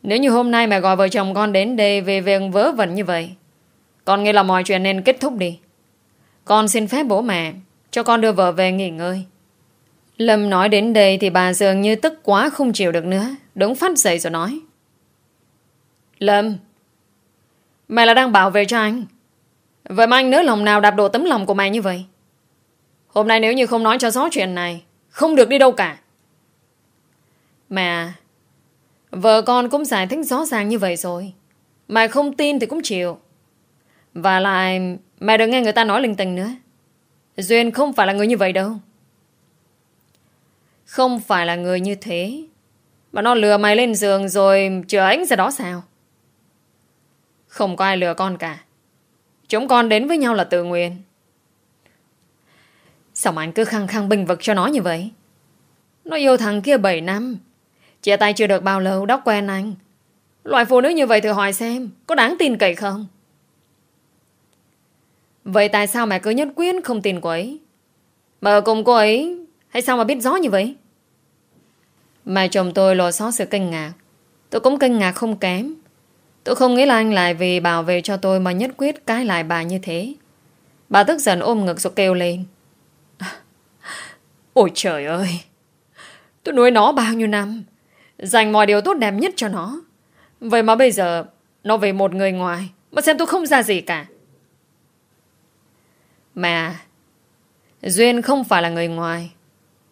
Nếu như hôm nay mẹ gọi vợ chồng con đến đây Về việc vớ vẩn như vậy, Con nghĩ là mọi chuyện nên kết thúc đi. Con xin phép bố mẹ Cho con đưa vợ về nghỉ ngơi. Lâm nói đến đây thì bà dường như tức quá không chịu được nữa. Đúng phát dậy rồi nói. Lâm, mẹ là đang bảo vệ cho anh. Vậy mà anh nỡ lòng nào đạp đổ tấm lòng của mẹ như vậy? Hôm nay nếu như không nói cho rõ chuyện này, không được đi đâu cả. Mẹ, vợ con cũng giải thích rõ ràng như vậy rồi. mày không tin thì cũng chịu. Và lại, mẹ đừng nghe người ta nói linh tinh nữa. Duyên không phải là người như vậy đâu. Không phải là người như thế. Mà nó lừa mày lên giường rồi Chờ ánh ra đó sao? Không có ai lừa con cả. Chúng con đến với nhau là tự nguyện Sao mà anh cứ khăng khăng bình vực cho nó như vậy? Nó yêu thằng kia 7 năm. Chia tay chưa được bao lâu đóc quen anh. Loại phụ nữ như vậy thử hỏi xem, Có đáng tin cậy không? Vậy tại sao mẹ cứ nhất quyết không tin cô ấy? Mà ở cùng cô ấy, Hay sao mà biết rõ như vậy? Mà chồng tôi lộ xót sự kinh ngạc. Tôi cũng kinh ngạc không kém. Tôi không nghĩ là anh lại vì bảo vệ cho tôi Mà nhất quyết cái lại bà như thế. Bà tức giận ôm ngực rồi kêu lên. *laughs* Ôi trời ơi! Tôi nuôi nó bao nhiêu năm? Dành mọi điều tốt đẹp nhất cho nó. Vậy mà bây giờ, Nó về một người ngoài, Mà xem tôi không ra gì cả. Mà Duyên không phải là người ngoài.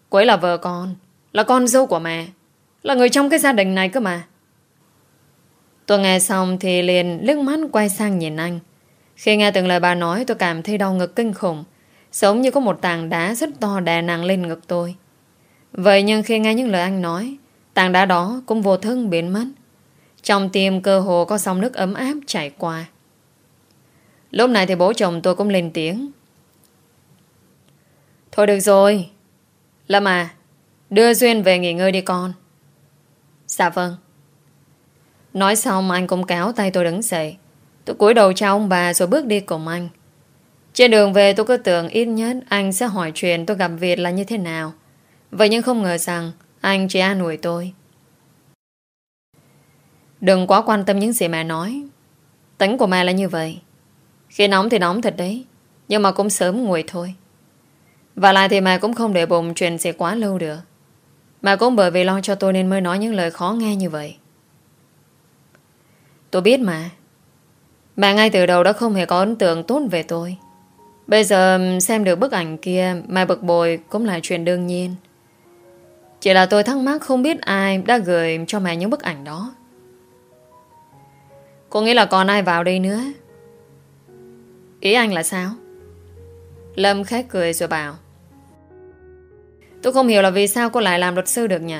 Cô ấy là vợ con là con dâu của mẹ. Là người trong cái gia đình này cơ mà. Tôi nghe xong thì liền liếc mắt quay sang nhìn anh. Khi nghe từng lời bà nói, tôi cảm thấy đau ngực kinh khủng, Giống như có một tảng đá rất to đè nặng lên ngực tôi. Vậy nhưng khi nghe những lời anh nói, Tảng đá đó cũng vô thức biến mất. Trong tim cơ hồ có dòng nước ấm áp chảy qua. Lúc này thì bố chồng tôi cũng lên tiếng. Thôi được rồi. Lâm à Đưa Duyên về nghỉ ngơi đi con Dạ vâng Nói xong, anh cũng kéo tay tôi đứng dậy Tôi cúi đầu chào ông bà rồi bước đi cùng anh. Trên đường về, tôi cứ tưởng ít nhất anh sẽ hỏi chuyện tôi gặp Việt là như thế nào. Vậy nhưng không ngờ rằng anh chỉ an ủi tôi. Đừng quá quan tâm những gì mẹ nói. Tính của mẹ là như vậy. Khi nóng thì nóng thật đấy. Nhưng mà cũng sớm nguội thôi. Và lại thì mẹ cũng không để bụng chuyện gì quá lâu được. Mà cũng bởi vì lo cho tôi nên mới nói những lời khó nghe như vậy. Tôi biết mà. Mẹ ngay từ đầu đã không hề có ấn tượng tốt về tôi. Bây giờ xem được bức ảnh kia mà bực bội cũng là chuyện đương nhiên. Chỉ là tôi thắc mắc không biết ai đã gửi cho mẹ những bức ảnh đó. Cô nghĩ là còn ai vào đây nữa? Ý anh là sao? Lâm khét cười rồi bảo Tôi không hiểu là vì sao cô lại làm luật sư được nhỉ?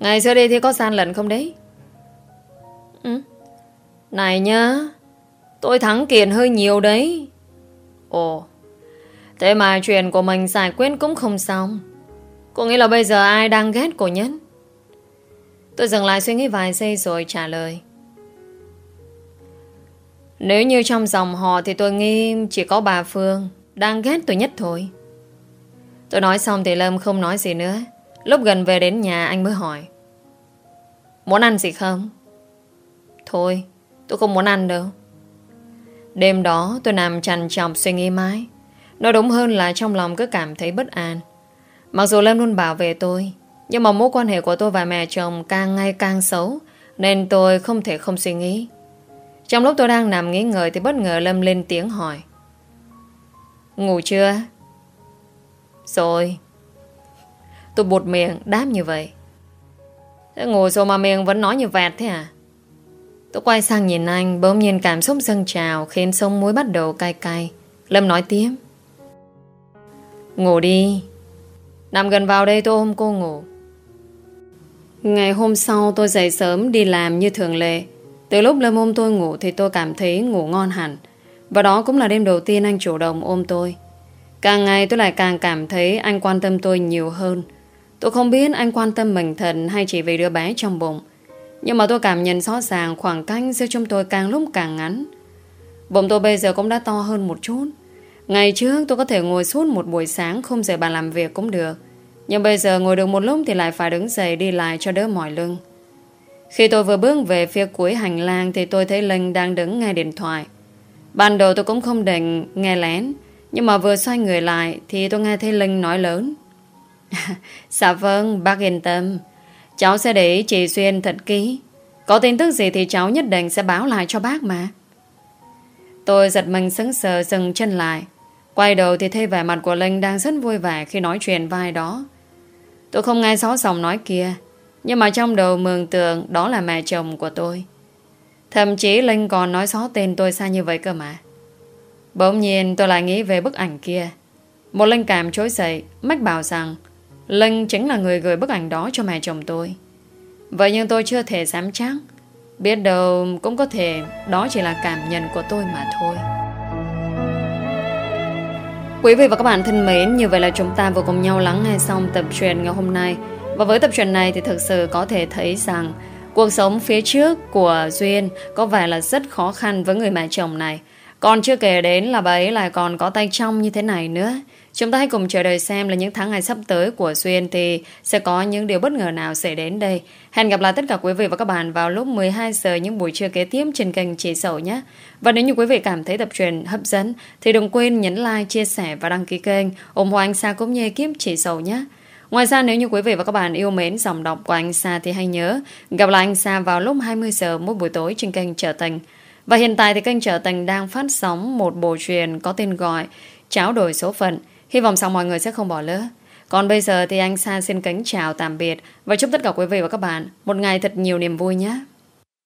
Ngày xưa đi thì có gian lận không đấy? Ừ. Này nhá, Tôi thắng kiện hơi nhiều đấy Ồ, Thế mà chuyện của mình giải quyết cũng không xong Cô nghĩ là bây giờ ai đang ghét cô nhất Tôi dừng lại suy nghĩ vài giây rồi trả lời Nếu như trong dòng họ Thì tôi nghĩ chỉ có bà Phương Đang ghét tôi nhất thôi Tôi nói xong thì Lâm không nói gì nữa. Lúc gần về đến nhà, anh mới hỏi. Muốn ăn gì không? Thôi, Tôi không muốn ăn đâu. Đêm đó, tôi nằm chằn chọc suy nghĩ mãi. Nói đúng hơn là trong lòng cứ cảm thấy bất an. Mặc dù Lâm luôn bảo vệ tôi, Nhưng mà mối quan hệ của tôi và mẹ chồng càng ngày càng xấu, Nên tôi không thể không suy nghĩ. Trong lúc tôi đang nằm nghĩ ngợi Thì bất ngờ Lâm lên tiếng hỏi. Ngủ chưa? Rồi. Tôi bột miệng, đáp như vậy. Thế ngồi rồi mà miệng vẫn nói như vẹt thế à? Tôi quay sang nhìn anh, Bỗng nhiên cảm xúc dâng trào, Khiến sông muối bắt đầu cay cay. Lâm nói tiếp. Ngủ đi. Nằm gần vào đây tôi ôm cô ngủ. Ngày hôm sau tôi dậy sớm đi làm như thường lệ. Từ lúc Lâm ôm tôi ngủ Thì tôi cảm thấy ngủ ngon hẳn. Và đó cũng là đêm đầu tiên anh chủ động ôm tôi. Càng ngày tôi lại càng cảm thấy Anh quan tâm tôi nhiều hơn Tôi không biết anh quan tâm mình thật Hay chỉ vì đứa bé trong bụng nhưng mà tôi cảm nhận rõ ràng khoảng cách giữa chúng tôi càng lúc càng ngắn. Bụng tôi bây giờ cũng đã to hơn một chút. Ngày trước tôi có thể ngồi suốt một buổi sáng không rời bàn làm việc cũng được. Nhưng bây giờ ngồi được một lúc thì lại phải đứng dậy đi lại cho đỡ mỏi lưng. Khi tôi vừa bước về phía cuối hành lang thì tôi thấy Linh đang đứng nghe điện thoại. Ban đầu tôi cũng không định nghe lén. Nhưng mà vừa xoay người lại thì tôi nghe thấy Linh nói lớn. *laughs* dạ vâng, bác yên tâm. Cháu sẽ để chị Xuyên thật kỹ. Có tin tức gì thì cháu nhất định sẽ báo lại cho bác mà. Tôi giật mình sững sờ dừng chân lại. Quay đầu thì thấy vẻ mặt của Linh đang rất vui vẻ khi nói chuyện vai đó. Tôi không nghe rõ giọng nói kia Nhưng mà trong đầu mường tượng đó là mẹ chồng của tôi. Thậm chí Linh còn nói rõ tên tôi xa như vậy cơ mà. Bỗng nhiên tôi lại nghĩ về bức ảnh kia. Một linh cảm trối dậy, Mách bảo rằng, Linh chính là người gửi bức ảnh đó cho mẹ chồng tôi. Vậy nhưng tôi chưa thể dám chắc Biết đâu cũng có thể Đó chỉ là cảm nhận của tôi mà thôi. Quý vị và các bạn thân mến, Như vậy là chúng ta vừa cùng nhau lắng nghe xong tập truyền ngày hôm nay. Và với tập truyền này thì thực sự có thể thấy rằng Cuộc sống phía trước của Duyên Có vẻ là rất khó khăn với người mẹ chồng này. Còn chưa kể đến là bà ấy lại còn có tay trong như thế này nữa Chúng ta hãy cùng chờ đợi xem là những tháng ngày sắp tới của Xuyên thì sẽ có những điều bất ngờ nào xảy đến đây. Hẹn gặp lại tất cả quý vị và các bạn vào lúc 12 giờ những buổi trưa kế tiếp trên kênh Chị Sầu nhé. Và nếu như quý vị cảm thấy tập truyền hấp dẫn thì đừng quên nhấn like, chia sẻ và đăng ký kênh ủng hộ anh Sa cũng như kiếm Chị Sầu nhé. Ngoài ra nếu như quý vị và các bạn yêu mến dòng đọc của anh Sa thì hãy nhớ gặp lại anh Sa vào lúc 20 giờ mỗi buổi tối trên kênh Trở thành và hiện tại thì kênh Trở Tình đang phát sóng một bộ truyền có tên gọi Cháo đổi số phận. Hy vọng rằng mọi người sẽ không bỏ lỡ. Còn bây giờ thì anh Sa xin kính chào tạm biệt và chúc tất cả quý vị và các bạn một ngày thật nhiều niềm vui nhé.